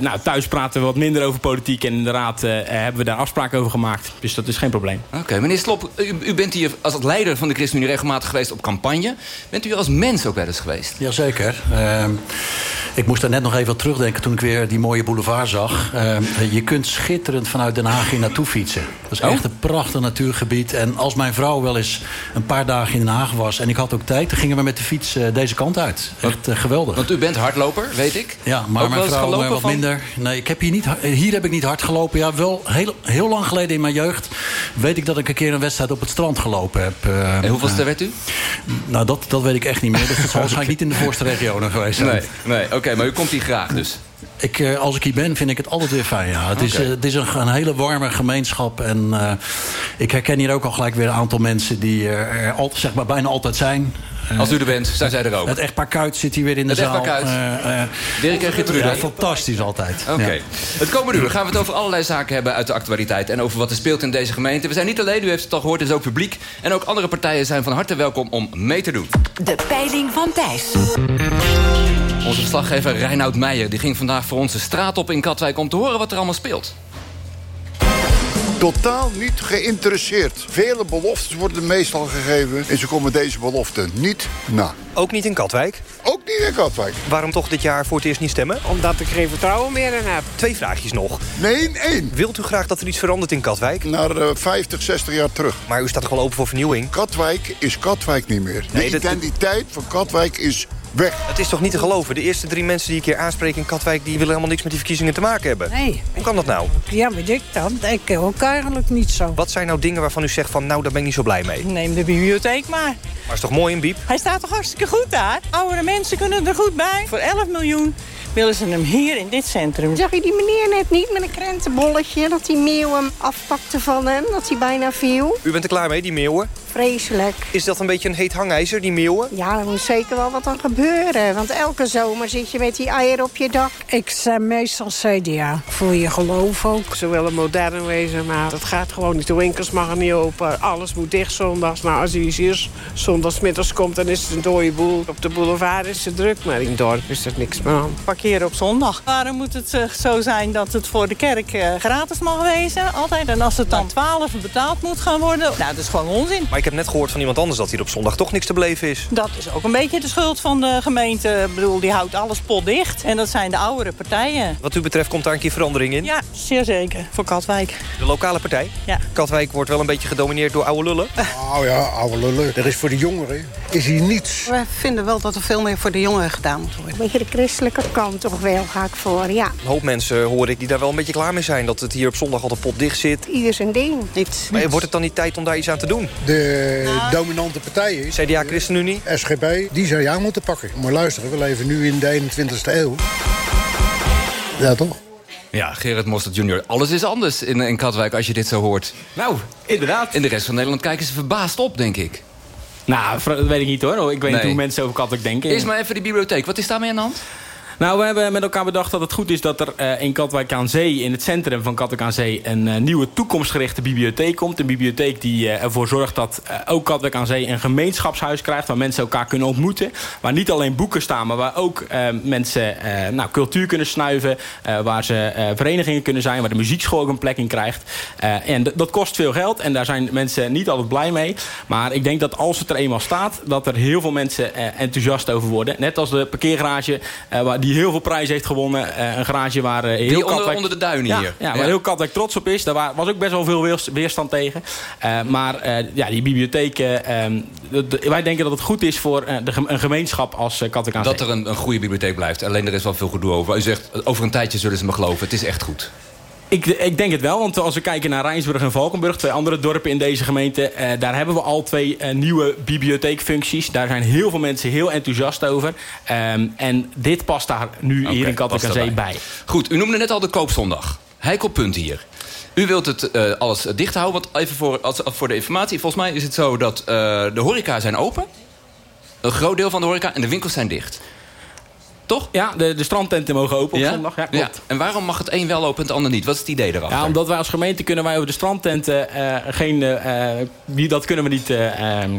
[SPEAKER 32] nou, thuis praten we wat minder over politiek en in de raad uh, hebben we daar afspraken over gemaakt. Dus dat is geen probleem.
[SPEAKER 28] Oké, meneer Slop, u, u, bent hier als leider van de ChristenUnie regelmatig geweest op campagne. Bent u als mens ook wel eens geweest?
[SPEAKER 41] Jazeker. Uh, ik moest daar net nog even terugdenken toen ik weer die mooie boulevard zag. Uh, je kunt schitterend vanuit Den Haag hier naartoe fietsen. Dat is oh? echt een prachtig natuurgebied. En als mijn vrouw wel eens een paar dagen in Den Haag was... en ik had ook tijd, dan gingen we met de fiets deze kant uit. Echt uh, geweldig.
[SPEAKER 28] Want u bent hardloper, weet ik.
[SPEAKER 41] Ja, maar
[SPEAKER 28] ook
[SPEAKER 41] mijn vrouw wat
[SPEAKER 28] van...
[SPEAKER 41] minder. Nee, ik heb hier, niet, hier heb ik niet hard gelopen. Ja, wel heel, heel lang geleden in mijn jeugd... weet ik dat ik een keer een wedstrijd op het strand gelopen heb. Uh,
[SPEAKER 28] en hoeveelste werd u?
[SPEAKER 41] Nou, dat, dat weet ik echt niet meer. Dus dat zal waarschijnlijk niet in de voorste regionen geweest zijn.
[SPEAKER 28] Nee, nee oké, okay, maar u komt hier graag dus?
[SPEAKER 41] Ik, uh, als ik hier ben, vind ik het altijd weer fijn. Ja. Het, okay. is, uh, het is een, een, hele warme gemeenschap. En uh, ik herken hier ook al gelijk weer een aantal mensen... die er al, zeg maar, bijna altijd zijn.
[SPEAKER 28] Als u er bent, zijn zij er ook.
[SPEAKER 41] Het echtpaar Kuit zit hier weer in de
[SPEAKER 28] het
[SPEAKER 41] zaal.
[SPEAKER 28] Het uh, Dirk en Gertrude.
[SPEAKER 41] Ja, fantastisch altijd.
[SPEAKER 28] Oké. Okay.
[SPEAKER 41] Ja.
[SPEAKER 28] Het komende uur gaan we het over allerlei zaken hebben uit de actualiteit... en over wat er speelt in deze gemeente. We zijn niet alleen, u heeft het al gehoord, het is ook publiek. En ook andere partijen zijn van harte welkom om mee te doen.
[SPEAKER 15] De peiling van Thijs.
[SPEAKER 28] Onze verslaggever Reinoud Meijer die ging vandaag voor ons de straat op in Katwijk... om te horen wat er allemaal speelt.
[SPEAKER 21] Totaal niet geïnteresseerd. Vele beloftes worden meestal gegeven... en ze komen deze belofte niet na.
[SPEAKER 7] Ook niet in Katwijk?
[SPEAKER 21] Ook niet in Katwijk.
[SPEAKER 7] Waarom toch dit jaar voor het eerst niet stemmen?
[SPEAKER 42] Omdat ik geen vertrouwen meer in heb.
[SPEAKER 7] Twee vraagjes nog.
[SPEAKER 21] Nee, één.
[SPEAKER 7] Wilt u graag dat er iets verandert in Katwijk?
[SPEAKER 21] Naar uh, 50, 60 jaar terug.
[SPEAKER 7] Maar u staat toch wel open voor vernieuwing?
[SPEAKER 21] Katwijk is Katwijk niet meer. De nee, identiteit van Katwijk is weg.
[SPEAKER 7] Het is toch niet te geloven? De eerste drie mensen die ik hier aanspreek in Katwijk... die willen helemaal niks met die verkiezingen te maken hebben.
[SPEAKER 42] Nee.
[SPEAKER 7] Hoe kan dat nou?
[SPEAKER 42] Ja, weet ik dan. Ik ook eigenlijk niet zo.
[SPEAKER 7] Wat zijn nou dingen waarvan u zegt van... nou, daar ben ik niet zo blij mee?
[SPEAKER 42] Neem de bibliotheek maar.
[SPEAKER 7] Maar is toch mooi in Biep?
[SPEAKER 42] Hij staat toch hartstikke goed daar? Oudere mensen kunnen er goed bij. Voor 11 miljoen willen ze hem hier in dit centrum.
[SPEAKER 43] Zag je die meneer net niet met een krentenbolletje... dat die meeuw hem afpakte van hem, dat hij bijna viel?
[SPEAKER 7] U bent er klaar mee, die meeuwen?
[SPEAKER 43] Vreselijk.
[SPEAKER 7] Is dat een beetje een heet hangijzer, die meeuwen?
[SPEAKER 43] Ja, er moet zeker wel wat aan gebeuren. Want elke zomer zit je met die eieren op je dak.
[SPEAKER 42] Ik zei meestal CDA. Voor je geloof ook. Ze willen modern wezen, maar dat gaat gewoon niet. De winkels mogen niet open. Alles moet dicht zondags. Nou, als hij hier zondagsmiddags komt, dan is het een dode boel. Op de boulevard is het druk, maar in het dorp is er niks meer aan. Op zondag. Waarom moet het uh, zo zijn dat het voor de kerk uh, gratis mag wezen? Altijd. En als het dan 12 betaald moet gaan worden, nou, dat is gewoon onzin.
[SPEAKER 7] Maar ik heb net gehoord van iemand anders dat hier op zondag toch niks te beleven is.
[SPEAKER 42] Dat is ook een beetje de schuld van de gemeente. Ik bedoel, die houdt alles potdicht. En dat zijn de oudere partijen.
[SPEAKER 7] Wat u betreft komt daar een keer verandering in?
[SPEAKER 42] Ja, zeer zeker. Voor Katwijk.
[SPEAKER 7] De lokale partij?
[SPEAKER 42] Ja.
[SPEAKER 7] Katwijk wordt wel een beetje gedomineerd door oude lullen?
[SPEAKER 21] Nou ja, oude lullen. Er is voor de jongeren is hier niets.
[SPEAKER 42] We vinden wel dat er veel meer voor de jongeren gedaan moet worden.
[SPEAKER 43] Een beetje de christelijke kant toch wel, ga ik voor, ja.
[SPEAKER 7] Een hoop mensen hoor ik die daar wel een beetje klaar mee zijn. Dat het hier op zondag al de pot dicht zit.
[SPEAKER 43] Ieder zijn ding.
[SPEAKER 7] Niet. Maar wordt het dan niet tijd om daar iets aan te doen?
[SPEAKER 21] De nou. dominante partijen...
[SPEAKER 7] CDA, ChristenUnie?
[SPEAKER 21] SGP, die zou je aan moeten pakken. Maar luisteren, we leven nu in de 21ste eeuw. Ja, toch?
[SPEAKER 28] Ja, Gerard Mostert junior. Alles is anders in, in Katwijk als je dit zo hoort.
[SPEAKER 32] Nou, inderdaad.
[SPEAKER 28] In de rest van Nederland kijken ze verbaasd op, denk ik.
[SPEAKER 32] Nou, dat weet ik niet hoor. Ik weet niet hoe mensen over Katwijk denken.
[SPEAKER 28] Eerst maar even die bibliotheek. Wat is daarmee aan de hand?
[SPEAKER 32] Nou, we hebben met elkaar bedacht dat het goed is dat er eh, in Katwijk aan Zee... in het centrum van Katwijk aan Zee... een eh, nieuwe toekomstgerichte bibliotheek komt. Een bibliotheek die eh, ervoor zorgt dat ook Katwijk aan Zee... een gemeenschapshuis krijgt waar mensen elkaar kunnen ontmoeten. Waar niet alleen boeken staan, maar waar ook mensen nou, cultuur kunnen snuiven. waar ze verenigingen kunnen zijn, waar de muziekschool ook een plek in krijgt. En dat kost veel geld en daar zijn mensen niet altijd blij mee. Maar ik denk dat als het er eenmaal staat... dat er heel veel mensen enthousiast over worden. Net als de parkeergarage waar, die heel veel prijs heeft gewonnen. Eh, een garage waar eh, heel
[SPEAKER 28] Die onder, de duinen
[SPEAKER 32] ja,
[SPEAKER 28] hier.
[SPEAKER 32] Ja, waar heel Katwijk trots op is. Daar wa- was ook best wel veel weers- weerstand tegen. Eh, maar ja, die bibliotheken... ehm, wij denken dat het goed is voor de een gemeenschap als uh, Katwijk aan
[SPEAKER 28] Dat er een, een goede bibliotheek blijft. Alleen er is wel veel gedoe over. U zegt, over een tijdje zullen ze me geloven. Het is echt goed.
[SPEAKER 32] Ik, ik denk het wel, want als we kijken naar Rijnsburg en Valkenburg... twee andere dorpen in deze gemeente... eh, daar hebben we al twee eh, nieuwe bibliotheekfuncties. Daar zijn heel veel mensen heel enthousiast over. Ehm, en dit past daar nu hier in Katwijk aan
[SPEAKER 28] past
[SPEAKER 32] Zee
[SPEAKER 28] daarbij.
[SPEAKER 32] bij.
[SPEAKER 28] Goed, u noemde net al de koopzondag. Heikel punt hier. U wilt het eh, alles dicht houden, want even voor, als, voor de informatie... volgens mij is het zo dat de horeca zijn open. Een groot deel van de horeca en de winkels zijn dicht. Toch?
[SPEAKER 32] Ja, de, de strandtenten mogen open op
[SPEAKER 28] Ja?
[SPEAKER 32] zondag. Ja, klopt.
[SPEAKER 28] Ja. En waarom mag het een wel open en het ander niet? Wat is het idee erachter?
[SPEAKER 32] Ja, omdat wij als gemeente kunnen wij over de strandtenten eh, geen... die, dat kunnen we niet eh, ehm,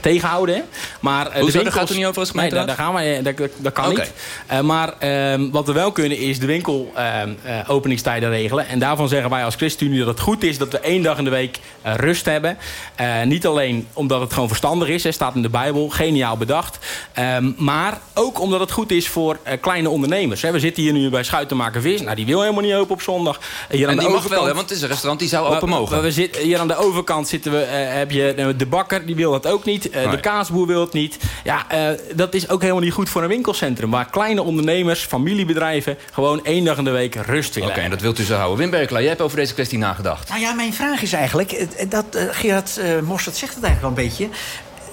[SPEAKER 32] tegenhouden. hè. Maar, eh, de?
[SPEAKER 28] Daar
[SPEAKER 32] winkels-
[SPEAKER 28] gaat het niet over als
[SPEAKER 32] Nee, daar, gaan we, dat, dat, kan
[SPEAKER 28] Oké.
[SPEAKER 32] niet. Eh, maar ehm, wat we wel kunnen is de winkel ehm, eh, openingstijden regelen. En daarvan zeggen wij als ChristenUnie dat het goed is... dat we één dag in de week eh, rust hebben. Eh, niet alleen omdat het gewoon verstandig is. Hè, staat in de Bijbel. Geniaal bedacht. Ehm, maar ook omdat het goed is voor eh, kleine ondernemers. Hè. We zitten hier nu bij Schuitenmaker Vis. Nou, die wil helemaal niet open op zondag. Eh, Hier aan
[SPEAKER 28] en
[SPEAKER 32] de
[SPEAKER 28] die mag wel, hè, want het is een restaurant die zou open mogen.
[SPEAKER 32] we zitten, hier aan de overkant zitten we, eh, heb je eh, de bakker, die wil dat ook niet. Eh,
[SPEAKER 28] Nee.
[SPEAKER 32] De kaasboer wil het niet. Ja, eh, dat is ook helemaal niet goed voor een winkelcentrum. Waar kleine ondernemers, familiebedrijven... gewoon één dag in de week rust willen
[SPEAKER 28] Oké, en dat wilt u zo houden. Wim Berkelaar, jij hebt over deze kwestie nagedacht.
[SPEAKER 38] Nou ja, mijn vraag is eigenlijk... eh, dat Gerard eh Mostert zegt het eigenlijk wel een beetje...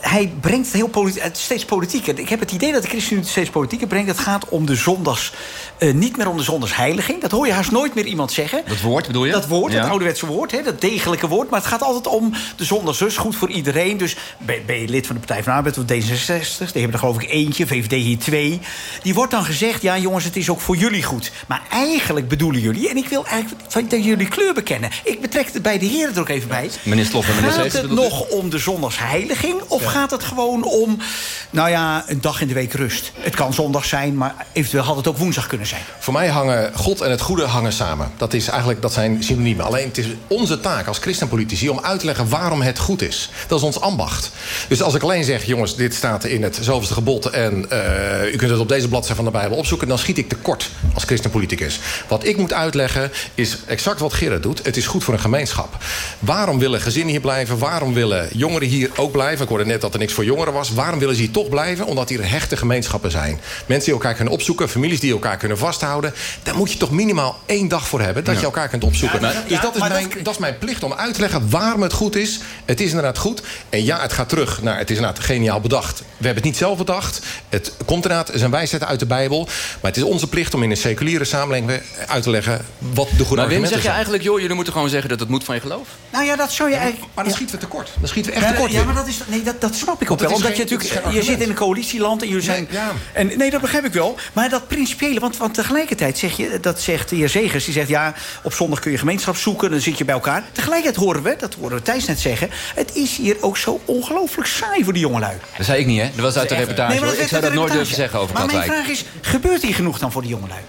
[SPEAKER 38] Hij brengt het heel politi het steeds politieker. Ik heb het idee dat de ChristenUnie het steeds politieker brengt. Het gaat om de zondags... eh, niet meer om de zondagsheiliging. Dat hoor je haast nooit meer iemand zeggen.
[SPEAKER 28] Dat woord bedoel je?
[SPEAKER 38] Dat woord,
[SPEAKER 28] Ja.
[SPEAKER 38] het ouderwetse woord, hè, dat degelijke woord. Maar het gaat altijd om de zondagsrust, goed voor iedereen. Dus ben, je lid van de Partij van de Arbeid of D66... die hebben er geloof ik eentje, VVD hier twee. Die wordt dan gezegd, ja jongens, het is ook voor jullie goed. Maar eigenlijk bedoelen jullie... en ik wil eigenlijk van- dat jullie kleur bekennen. Ik betrek de beide heren er ook even bij.
[SPEAKER 28] Meneer Slob en meneer
[SPEAKER 38] Gaat het nog om de zondagsheiliging? Of gaat het gewoon om, nou ja, een dag in de week rust? Het kan zondag zijn, maar eventueel had het ook woensdag kunnen zijn.
[SPEAKER 40] Voor mij hangen God en het goede hangen samen. Dat, is eigenlijk, dat zijn synoniemen. Alleen het is onze taak als christenpolitici om uit te leggen waarom het goed is. Dat is ons ambacht. Dus als ik alleen zeg, jongens, dit staat in het zoveelste gebod... en eh, u kunt het op deze bladzijde van de Bijbel opzoeken... dan schiet ik tekort als christenpoliticus. Wat ik moet uitleggen is exact wat Gerard doet. Het is goed voor een gemeenschap. Waarom willen gezinnen hier blijven? Waarom willen jongeren hier ook blijven? Ik hoorde net dat er niks voor jongeren was. Waarom willen ze hier toch blijven? Omdat hier hechte gemeenschappen zijn. Mensen die elkaar kunnen opzoeken, families die elkaar kunnen vasthouden. Daar moet je toch minimaal één dag voor hebben... dat
[SPEAKER 28] Ja.
[SPEAKER 40] je elkaar kunt opzoeken.
[SPEAKER 38] Ja,
[SPEAKER 40] dus
[SPEAKER 38] ja,
[SPEAKER 40] dat is, mijn,
[SPEAKER 38] dat-
[SPEAKER 40] dat is mijn plicht om uit te leggen waarom het goed is. Het is inderdaad goed. En ja, het gaat terug naar... het is inderdaad geniaal bedacht. We hebben het niet zelf bedacht. Het komt inderdaad, er zijn wijsheden uit de Bijbel. Maar het is onze plicht om in een seculiere samenleving... uit te leggen wat de goede
[SPEAKER 28] Maar Wim, zeg je
[SPEAKER 40] zijn.
[SPEAKER 28] eigenlijk, joh, jullie moeten gewoon zeggen dat het moet van je geloof?
[SPEAKER 38] Nou ja, dat zou je eigenlijk...
[SPEAKER 40] Maar dan schieten we tekort. Dan schieten we echt tekort.
[SPEAKER 38] ja, maar dat, is, nee, dat, dat snap ik ook wel. Omdat je
[SPEAKER 40] geen-
[SPEAKER 38] natuurlijk, je zit in een coalitieland en jullie zijn.
[SPEAKER 40] Nee, ja.
[SPEAKER 38] En, nee, dat begrijp ik wel. Maar dat principiële, want, want tegelijkertijd zeg je, dat zegt de heer Zegers, die zegt ja, op zondag kun je gemeenschap zoeken, dan zit je bij elkaar. Tegelijkertijd horen we, dat horen we Thijs net zeggen, het is hier ook zo ongelooflijk saai voor die jongelui.
[SPEAKER 28] Dat zei ik niet, hè? Dat was uit de reportage.
[SPEAKER 38] Nee, maar
[SPEAKER 28] hoor.
[SPEAKER 38] dat
[SPEAKER 28] ik zou dat nooit durven zeggen over
[SPEAKER 38] Maar mijn vraag is, gebeurt hier genoeg dan voor die jongelui?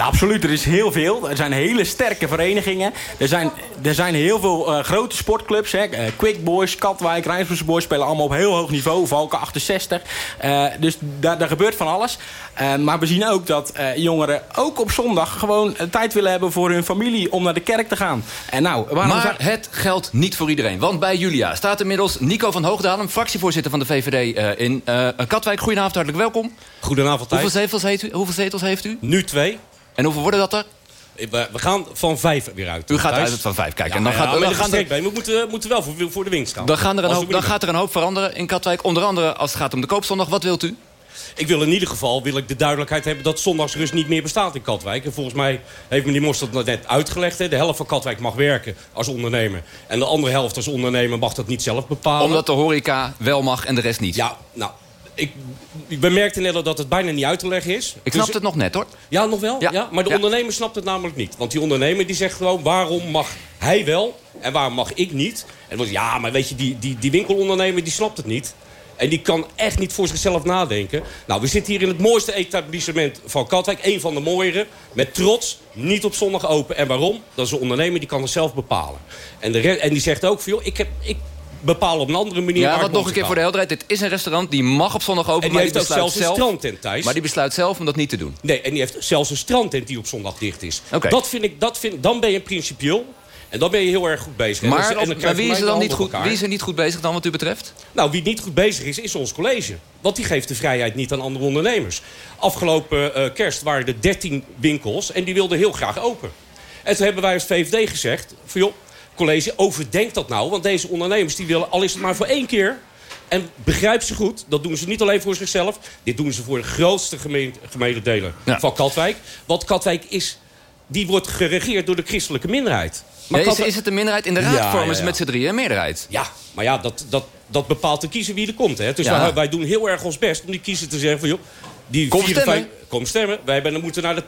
[SPEAKER 32] Absoluut, er is heel veel. Er zijn hele sterke verenigingen. Er zijn, er zijn heel veel eh, grote sportclubs. Hè. Eh, Quick Boys, Katwijk, Rijnsburgse Boys spelen allemaal op heel hoog niveau. Valken 68. Eh, dus daar, daar gebeurt van alles. Eh, maar we zien ook dat eh, jongeren ook op zondag gewoon tijd willen hebben voor hun familie om naar de kerk te gaan. En nou, waarom
[SPEAKER 28] Maar
[SPEAKER 32] zou-
[SPEAKER 28] het geldt niet voor iedereen. Want bij Julia staat inmiddels Nico van Hoogdalen... fractievoorzitter van de VVD eh, in eh, Katwijk. Goedenavond, hartelijk welkom.
[SPEAKER 44] Goedenavond, Thijs.
[SPEAKER 28] Hoeveel zetels, heeft u, hoeveel zetels heeft u?
[SPEAKER 44] Nu twee.
[SPEAKER 28] En hoeveel worden dat er?
[SPEAKER 44] We, we gaan van vijf weer uit.
[SPEAKER 28] U gaat uit van vijf. Kijk,
[SPEAKER 44] Ja,
[SPEAKER 28] en dan,
[SPEAKER 44] ja,
[SPEAKER 28] gaat,
[SPEAKER 44] maar
[SPEAKER 28] dan, gaan er,
[SPEAKER 44] streepbeen. We moeten, moeten wel voor, voor de winst gaan.
[SPEAKER 28] dan, gaan er een hoop, dan gaat er een hoop veranderen in Katwijk. Onder andere als het gaat om de koopzondag. Wat wilt u?
[SPEAKER 44] Ik wil in ieder geval wil ik de duidelijkheid hebben... dat zondagsrust niet meer bestaat in Katwijk. En volgens mij heeft meneer Mos dat net uitgelegd. Hè. De helft van Katwijk mag werken als ondernemer. En de andere helft als ondernemer mag dat niet zelf bepalen.
[SPEAKER 28] Omdat de horeca wel mag en de rest niet.
[SPEAKER 44] Ja, nou, ik, ik bemerkte net al dat het bijna niet uit te leggen is.
[SPEAKER 28] Ik snap het nog net, hoor.
[SPEAKER 44] Ja, nog wel? Ja. Maar de
[SPEAKER 28] Ja.
[SPEAKER 44] ondernemer snapt het namelijk niet. Want die ondernemer die zegt gewoon... waarom mag hij wel en waarom mag ik niet? En dan wordt ja, maar weet je, die, die, die winkelondernemer die snapt het niet. En die kan echt niet voor zichzelf nadenken. Nou, we zitten hier in het mooiste etablissement van Katwijk. Een van de mooiere. Met trots. Niet op zondag open. En waarom? Dat is een ondernemer die kan het zelf bepalen. En, de en die zegt ook van... Joh, ik, heb, ik bepaal op een andere manier...
[SPEAKER 28] Ja, want
[SPEAKER 44] ik
[SPEAKER 28] nog een keer voor de helderheid. Dit is een restaurant, die mag op zondag open.
[SPEAKER 44] En die
[SPEAKER 28] maar
[SPEAKER 44] heeft ook
[SPEAKER 28] besluit
[SPEAKER 44] zelfs een
[SPEAKER 28] zelf,
[SPEAKER 44] strandtent thuis.
[SPEAKER 28] Maar die besluit zelf om dat niet te doen.
[SPEAKER 44] Nee, en die heeft zelfs een strandtent die op zondag dicht is. Dat vind ik, dat vind, dan ben je principieel. En dan ben je heel erg goed bezig. En dan-
[SPEAKER 28] Maar,
[SPEAKER 44] en dan
[SPEAKER 28] maar wie, is er dan niet goed, wie is er niet goed bezig dan wat u betreft?
[SPEAKER 44] Nou, wie niet goed bezig is, is ons college. Want die geeft de vrijheid niet aan andere ondernemers. Afgelopen eh, kerst waren er 13 winkels en die wilden heel graag open. En toen hebben wij als VVD gezegd... Van, joh, college, overdenk dat nou. Want deze ondernemers die willen, al is het maar voor één keer... En begrijp ze goed, dat doen ze niet alleen voor zichzelf. Dit doen ze voor de grootste gemeente, gemeentedelen van Katwijk. Want Katwijk is, die wordt geregeerd door de christelijke minderheid.
[SPEAKER 28] Ja, is,
[SPEAKER 44] Katwijk-
[SPEAKER 28] is het de minderheid in de raad?
[SPEAKER 44] Ja,
[SPEAKER 28] vormen ze met z'n drieën een meerderheid?
[SPEAKER 44] Ja, maar ja, dat, dat, dat bepaalt de kiezer wie er komt. Hè. Dus wij, wij doen heel erg ons best om die kiezer te zeggen van... Joh, die
[SPEAKER 28] Kom
[SPEAKER 44] 54
[SPEAKER 28] stemmen.
[SPEAKER 44] Kom stemmen. Wij moeten naar de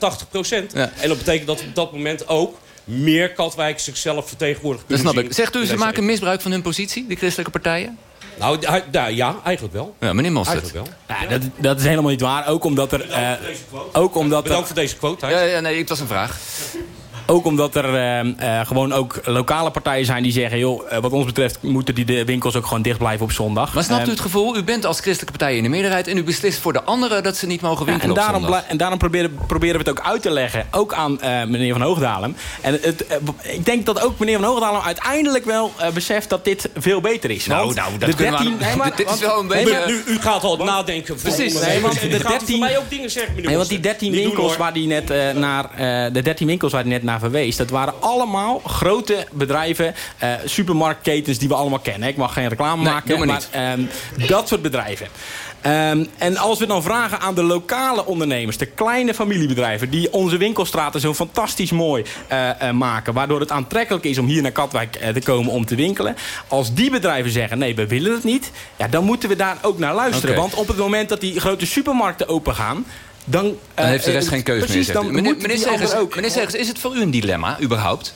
[SPEAKER 44] 80% En dat betekent dat we op dat moment ook meer Katwijk zichzelf vertegenwoordigd
[SPEAKER 28] Dat
[SPEAKER 44] kunnen
[SPEAKER 28] snap
[SPEAKER 44] zien
[SPEAKER 28] ik. Zegt u, ze maken misbruik van hun positie, die christelijke partijen?
[SPEAKER 44] Nou, ja, ja, eigenlijk wel.
[SPEAKER 28] Ja, meneer Mostert.
[SPEAKER 44] Eigenlijk wel.
[SPEAKER 32] Ja, dat, dat is helemaal niet waar. Ook omdat er... eh, ook omdat er,
[SPEAKER 44] Bedankt voor deze quote.
[SPEAKER 28] Ja, ja, nee, het was een vraag.
[SPEAKER 32] Ook omdat er eh, eh, gewoon ook lokale partijen zijn die zeggen... joh, eh, wat ons betreft moeten die de winkels ook gewoon dicht blijven op zondag.
[SPEAKER 28] Maar snapt u
[SPEAKER 32] Ehm,
[SPEAKER 28] het gevoel, u bent als christelijke partij in de meerderheid... en u beslist voor de anderen dat ze niet mogen
[SPEAKER 32] Ja,
[SPEAKER 28] winkelen
[SPEAKER 32] en,
[SPEAKER 28] op
[SPEAKER 32] daarom en daarom proberen, proberen we het ook uit te leggen. Ook aan eh, meneer Van Hoogdalem. En het, ik denk dat ook meneer Van Hoogdalem uiteindelijk wel eh, beseft dat dit veel beter is.
[SPEAKER 28] Nou,
[SPEAKER 32] Want
[SPEAKER 28] nou, dat
[SPEAKER 32] de
[SPEAKER 28] kunnen we
[SPEAKER 32] 13
[SPEAKER 28] aan-
[SPEAKER 32] nee, maar-
[SPEAKER 28] dit is wel een
[SPEAKER 32] nee,
[SPEAKER 28] beetje-
[SPEAKER 44] Nu, u gaat al nadenken. voor
[SPEAKER 32] Precies. Nee, want de
[SPEAKER 44] u gaat
[SPEAKER 32] 13
[SPEAKER 44] voor mij ook dingen zeggen, meneer
[SPEAKER 32] Nee, want die
[SPEAKER 44] Mostert.
[SPEAKER 32] 13
[SPEAKER 44] Niet doen,
[SPEAKER 32] winkels waar die net eh, naar eh, de 13 winkels waar hij net naar verwees, dat waren allemaal grote bedrijven, eh, supermarktketens die we allemaal kennen. Ik mag geen reclame
[SPEAKER 28] Nee,
[SPEAKER 32] maken,
[SPEAKER 28] maar
[SPEAKER 32] maar ehm, dat soort bedrijven. Ehm, en als we dan vragen aan de lokale ondernemers, de kleine familiebedrijven... die onze winkelstraten zo fantastisch mooi eh, eh, maken... waardoor het aantrekkelijk is om hier naar Katwijk te komen om te winkelen... als die bedrijven zeggen, nee, we willen het niet... Ja, dan moeten we daar ook naar luisteren. Want op het moment dat die grote supermarkten open gaan... Dan,
[SPEAKER 28] Dan
[SPEAKER 32] eh,
[SPEAKER 28] heeft de rest
[SPEAKER 32] eh,
[SPEAKER 28] geen keuze
[SPEAKER 32] precies,
[SPEAKER 28] meer.
[SPEAKER 32] dan.
[SPEAKER 28] Meneer, meneer,
[SPEAKER 32] die
[SPEAKER 28] Segers,
[SPEAKER 32] anderen ook.
[SPEAKER 28] meneer Segers, is het voor u een dilemma, überhaupt?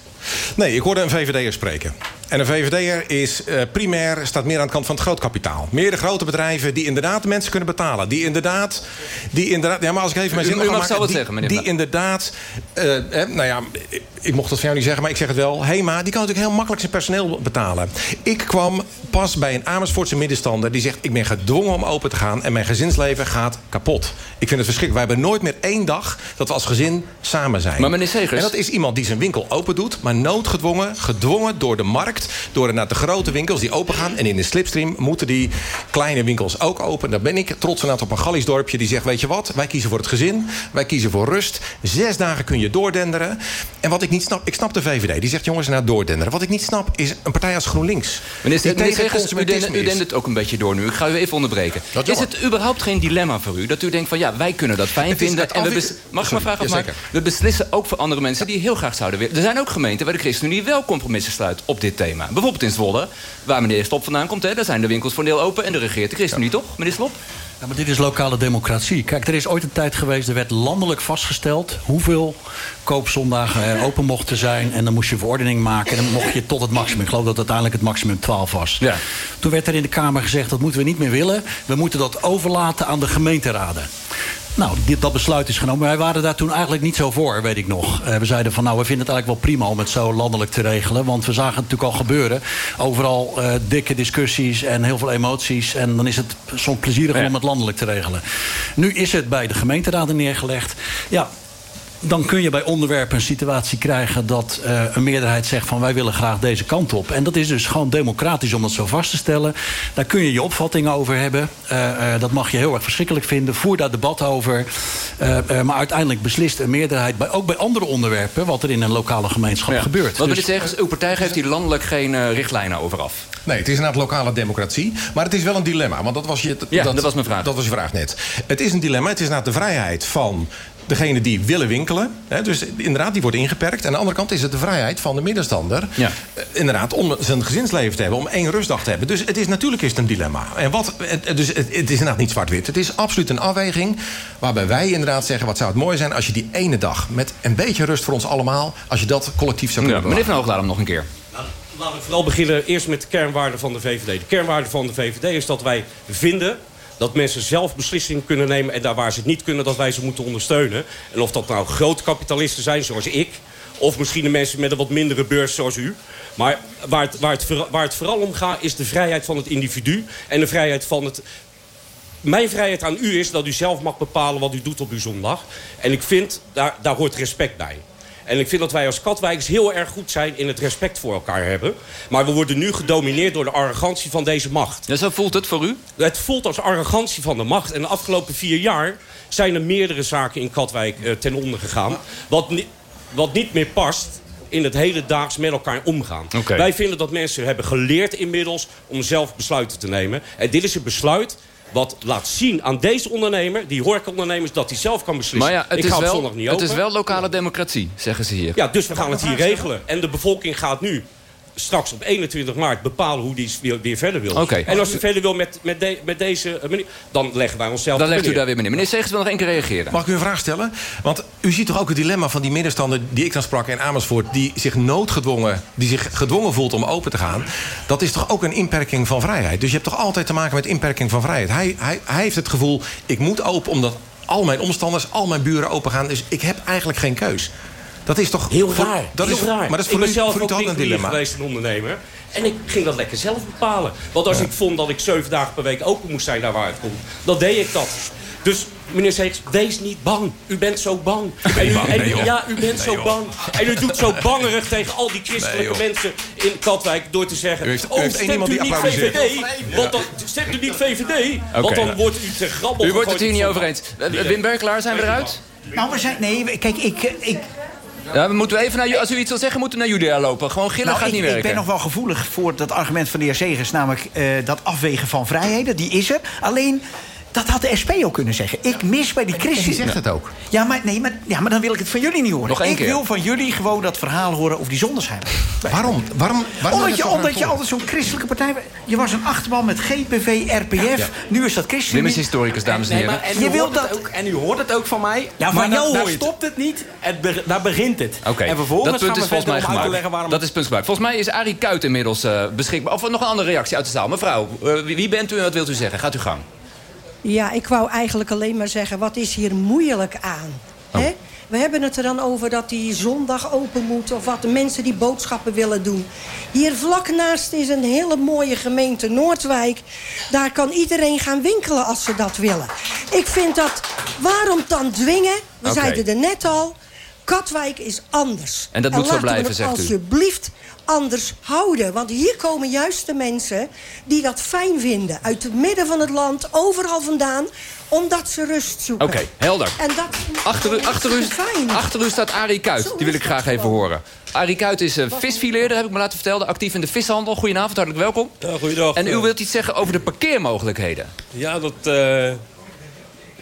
[SPEAKER 40] Nee, ik hoorde een VVD'er spreken. En een VVD'er is eh, primair, staat meer aan de kant van het grootkapitaal. Meer de grote bedrijven die inderdaad de mensen kunnen betalen. Die inderdaad... Die inderdaad ja, maar als ik even mijn
[SPEAKER 28] U-
[SPEAKER 40] zin
[SPEAKER 28] u
[SPEAKER 40] nog
[SPEAKER 28] mag wat
[SPEAKER 40] die,
[SPEAKER 28] zeggen, meneer
[SPEAKER 40] Die inderdaad... eh, eh, nou ja, ik- ik mocht dat van jou niet zeggen, maar ik zeg het wel. Hema, die kan natuurlijk heel makkelijk zijn personeel betalen. Ik kwam pas bij een Amersfoortse middenstander... die zegt, ik ben gedwongen om open te gaan... en mijn gezinsleven gaat kapot. Ik vind het verschrikkelijk. Wij hebben nooit meer één dag dat we als gezin samen zijn.
[SPEAKER 28] Maar meneer Segers-
[SPEAKER 40] En dat is iemand die zijn winkel open doet... maar noodgedwongen, gedwongen door de markt... door naar de grote winkels die open gaan. En in de slipstream moeten die kleine winkels ook open. Daar ben ik trots vanuit op een Gallisch dorpje die zegt... weet je wat, wij kiezen voor het gezin, wij kiezen voor rust. Zes dagen kun je doordenderen. En wat ik niet snap, ik snap de VVD. Die zegt jongens, naar doordenderen. Wat ik niet snap is een partij als GroenLinks.
[SPEAKER 28] Meneer,
[SPEAKER 40] die tegen consumentisme
[SPEAKER 28] u het ook een beetje door nu. Ik ga u even onderbreken.
[SPEAKER 40] Dat
[SPEAKER 28] Is het überhaupt geen dilemma voor u? Dat u denkt van ja, wij kunnen dat fijn vinden. En we mag ik maar vragen afmaken? We beslissen ook voor andere mensen die heel graag zouden willen. Er zijn ook gemeenten waar de ChristenUnie wel compromissen sluit op dit thema. Bijvoorbeeld in Zwolle, waar meneer Slop vandaan komt. Hè, daar zijn de winkels voor een deel open en de regeert de ChristenUnie toch, meneer Slop?
[SPEAKER 41] Ja, maar dit is lokale democratie. Kijk, er is ooit een tijd geweest, er werd landelijk vastgesteld... hoeveel koopzondagen er open mochten zijn. En dan moest je verordening maken en dan mocht je tot het maximum. Ik geloof dat uiteindelijk het maximum 12 was.
[SPEAKER 28] Ja.
[SPEAKER 41] Toen werd er in de Kamer gezegd, dat moeten we niet meer willen. We moeten dat overlaten aan de gemeenteraden. Nou, dit, dat besluit is genomen. Wij waren daar toen eigenlijk niet zo voor, weet ik nog. Eh, we zeiden van, nou, we vinden het eigenlijk wel prima om het zo landelijk te regelen. Want we zagen het natuurlijk al gebeuren. Overal eh, dikke discussies en heel veel emoties. En dan is het soms plezieriger om het landelijk te regelen. Nu is het bij de gemeenteraden neergelegd. Ja, dan kun je bij onderwerpen een situatie krijgen dat uh, een meerderheid zegt van wij willen graag deze kant op. En dat is dus gewoon democratisch om dat zo vast te stellen. Daar kun je je opvattingen over hebben. Uh, uh, dat mag je heel erg verschrikkelijk vinden. Voer daar debat over. maar uiteindelijk beslist een meerderheid, bij, ook bij andere onderwerpen, wat er in een lokale gemeenschap
[SPEAKER 28] ja.
[SPEAKER 41] gebeurt.
[SPEAKER 28] Wat wil
[SPEAKER 41] Dus-
[SPEAKER 28] je zeggen? Uw partij geeft hier landelijk geen richtlijnen over af.
[SPEAKER 40] Nee, het is inderdaad lokale democratie. Maar het is wel een dilemma. Want dat was, je,
[SPEAKER 28] Ja, dat was mijn vraag.
[SPEAKER 40] Dat was je vraag net. Het is een dilemma. Het is inderdaad de vrijheid van degene die willen winkelen. Hè, dus inderdaad, die wordt ingeperkt. En aan de andere kant is het de vrijheid van de middenstander...
[SPEAKER 28] Ja.
[SPEAKER 40] eh, inderdaad, om zijn gezinsleven te hebben. Om één rustdag te hebben. Dus het is natuurlijk is het een dilemma. En wat, het, dus het, het is inderdaad niet zwart-wit. Het is absoluut een afweging. Waarbij wij inderdaad zeggen... wat zou het mooi zijn als je die ene dag... met een beetje rust voor ons allemaal... als je dat collectief zou kunnen
[SPEAKER 28] Ja, meneer. Van Hooglaar, nog een keer.
[SPEAKER 44] Laten we vooral beginnen eerst met de kernwaarden van de VVD. De kernwaarde van de VVD is dat wij vinden dat mensen zelf beslissingen kunnen nemen... en daar waar ze het niet kunnen, dat wij ze moeten ondersteunen. En of dat nou grote kapitalisten zijn, zoals ik... of misschien de mensen met een wat mindere beurs, zoals u. Maar waar het, waar het, waar het vooral om gaat, is de vrijheid van het individu... en de vrijheid van het mijn vrijheid aan u is dat u zelf mag bepalen wat u doet op uw zondag. En ik vind, daar, daar hoort respect bij. En ik vind dat wij als Katwijkers heel erg goed zijn in het respect voor elkaar hebben. Maar we worden nu gedomineerd door de arrogantie van deze macht.
[SPEAKER 28] Ja, zo voelt het voor u?
[SPEAKER 44] Het voelt als arrogantie van de macht. En de afgelopen vier jaar zijn er meerdere zaken in Katwijk eh, ten onder gegaan. Wat, ni- wat niet meer past in het hele daags met elkaar omgaan. Wij vinden dat mensen hebben geleerd inmiddels om zelf besluiten te nemen. En dit is een besluit wat laat zien aan deze ondernemer, die horecaondernemers, dat hij zelf kan beslissen.
[SPEAKER 28] Maar ja, het,
[SPEAKER 44] Ik
[SPEAKER 28] is wel,
[SPEAKER 44] zondag niet
[SPEAKER 28] het
[SPEAKER 44] open.
[SPEAKER 28] is wel lokale democratie, zeggen ze hier.
[SPEAKER 44] Ja, dus we gaan het hier regelen. En de bevolking gaat nu straks op 21 maart bepalen hoe die weer, weer verder wil.
[SPEAKER 28] Oké.
[SPEAKER 44] En als ze verder wil met, met, de- met deze manier, dan leggen wij onszelf
[SPEAKER 28] Dan legt u daar weer meneer. Meneer Segers wil nog één keer reageren.
[SPEAKER 40] Mag ik u een vraag stellen? Want u ziet toch ook het dilemma van die middenstander die ik dan sprak in Amersfoort... die zich noodgedwongen, die zich gedwongen voelt om open te gaan. Dat is toch ook een inperking van vrijheid? Dus je hebt toch altijd te maken met inperking van vrijheid? Hij, hij, hij heeft het gevoel, ik moet open omdat al mijn omstanders, al mijn buren open gaan. Dus ik heb eigenlijk geen keus. Dat is toch...
[SPEAKER 44] Heel
[SPEAKER 40] voor-
[SPEAKER 44] raar.
[SPEAKER 40] Dat
[SPEAKER 44] heel
[SPEAKER 40] is,
[SPEAKER 44] raar.
[SPEAKER 40] Maar dat is
[SPEAKER 44] ik
[SPEAKER 40] voor
[SPEAKER 44] ben
[SPEAKER 40] u,
[SPEAKER 44] zelf ook
[SPEAKER 40] een dilemma?
[SPEAKER 44] geweest, een ondernemer. En ik ging dat lekker zelf bepalen. Want als ik vond dat ik zeven dagen per week open moest zijn daar waar het komt... dan deed ik dat. Dus meneer Segers, wees niet bang. U bent zo bang. En u,
[SPEAKER 40] bang?
[SPEAKER 44] en
[SPEAKER 40] Nee,
[SPEAKER 44] u-
[SPEAKER 40] joh.
[SPEAKER 44] ja, u bent
[SPEAKER 40] Nee,
[SPEAKER 44] zo
[SPEAKER 40] joh.
[SPEAKER 44] bang. En u doet zo bangerig tegen al die christelijke
[SPEAKER 40] Nee,
[SPEAKER 44] mensen in Katwijk... door te zeggen,
[SPEAKER 40] U heeft- u
[SPEAKER 44] oh,
[SPEAKER 40] heeft één
[SPEAKER 44] stemt
[SPEAKER 40] iemand
[SPEAKER 44] u
[SPEAKER 40] die
[SPEAKER 44] niet. VVD? Want dan stemt u niet VVD. Want dan wordt u te grabbel
[SPEAKER 28] U wordt het hier niet over eens. Wim Berklaar, zijn we eruit?
[SPEAKER 38] Nou, we zijn... Nee, kijk, ik... ik
[SPEAKER 28] Ja, we moeten even naar, als u iets wil zeggen, moeten we naar Julia lopen. Gewoon gillen
[SPEAKER 38] nou,
[SPEAKER 28] gaat
[SPEAKER 38] ik,
[SPEAKER 28] niet
[SPEAKER 38] ik
[SPEAKER 28] werken.
[SPEAKER 38] ben nog wel gevoelig voor dat argument van de heer Segers... namelijk eh, dat afwegen van vrijheden, die is er. Alleen, dat had de SP ook kunnen zeggen. Ik mis bij die Christen...
[SPEAKER 40] Die zegt het ook.
[SPEAKER 38] Ja, maar, nee, maar, ja, maar dan wil ik het van jullie niet horen.
[SPEAKER 40] Nog één
[SPEAKER 38] ik
[SPEAKER 40] keer.
[SPEAKER 38] wil van jullie gewoon dat verhaal horen over die zondagsheim.
[SPEAKER 40] Waarom? Waarom, waarom
[SPEAKER 38] Omdat je, omdat je altijd zo'n christelijke partij... Je was een achterban met GPV, RPF.
[SPEAKER 40] Ja.
[SPEAKER 38] Nu is dat ChristenUnie.
[SPEAKER 28] Wim is historicus, dames en
[SPEAKER 32] Nee,
[SPEAKER 28] heren.
[SPEAKER 32] maar en,
[SPEAKER 38] Je
[SPEAKER 32] u
[SPEAKER 38] wilt
[SPEAKER 32] hoort het
[SPEAKER 38] dat-
[SPEAKER 32] ook, en u hoort het ook van mij.
[SPEAKER 38] Ja,
[SPEAKER 32] maar
[SPEAKER 38] van jou
[SPEAKER 32] daar,
[SPEAKER 38] je
[SPEAKER 32] stopt het niet. Het be- daar begint het.
[SPEAKER 28] Oké,
[SPEAKER 32] En vervolgens
[SPEAKER 28] dat punt
[SPEAKER 32] gaan
[SPEAKER 28] is
[SPEAKER 32] we
[SPEAKER 28] volgens mij gemaakt.
[SPEAKER 32] waarom...
[SPEAKER 28] Dat is punt gemaakt. Volgens mij is Arie Kuit inmiddels eh, beschikbaar. Of nog een andere reactie uit de zaal. Mevrouw, eh, wie, wie bent u en wat wilt u zeggen? Gaat u gang.
[SPEAKER 45] Ja, ik wou eigenlijk alleen maar zeggen, wat is hier moeilijk aan? Hè? We hebben het er dan over dat die zondag open moet... of wat de mensen die boodschappen willen doen. Hier vlak naast is een hele mooie gemeente Noordwijk. Daar kan iedereen gaan winkelen als ze dat willen. Ik vind dat, waarom dan dwingen? We zeiden er net al, Katwijk is anders.
[SPEAKER 28] En dat moet zo blijven, zegt u.
[SPEAKER 45] alsjeblieft anders houden. Want hier komen juist de mensen die dat fijn vinden. Uit het midden van het land, overal vandaan. Omdat ze rust zoeken.
[SPEAKER 28] Oké, helder.
[SPEAKER 45] En dat
[SPEAKER 28] Achter u, achter, u,
[SPEAKER 45] fijn.
[SPEAKER 28] achter u staat Arie Kuit. Die wil ik graag even horen. Arie Kuit is uh, visfileerder, heb ik me laten vertellen. Actief in de vishandel. Goedenavond, hartelijk welkom.
[SPEAKER 46] Ja, goeiedag.
[SPEAKER 28] En u wilt iets zeggen over de parkeermogelijkheden.
[SPEAKER 46] Ja, dat, eh,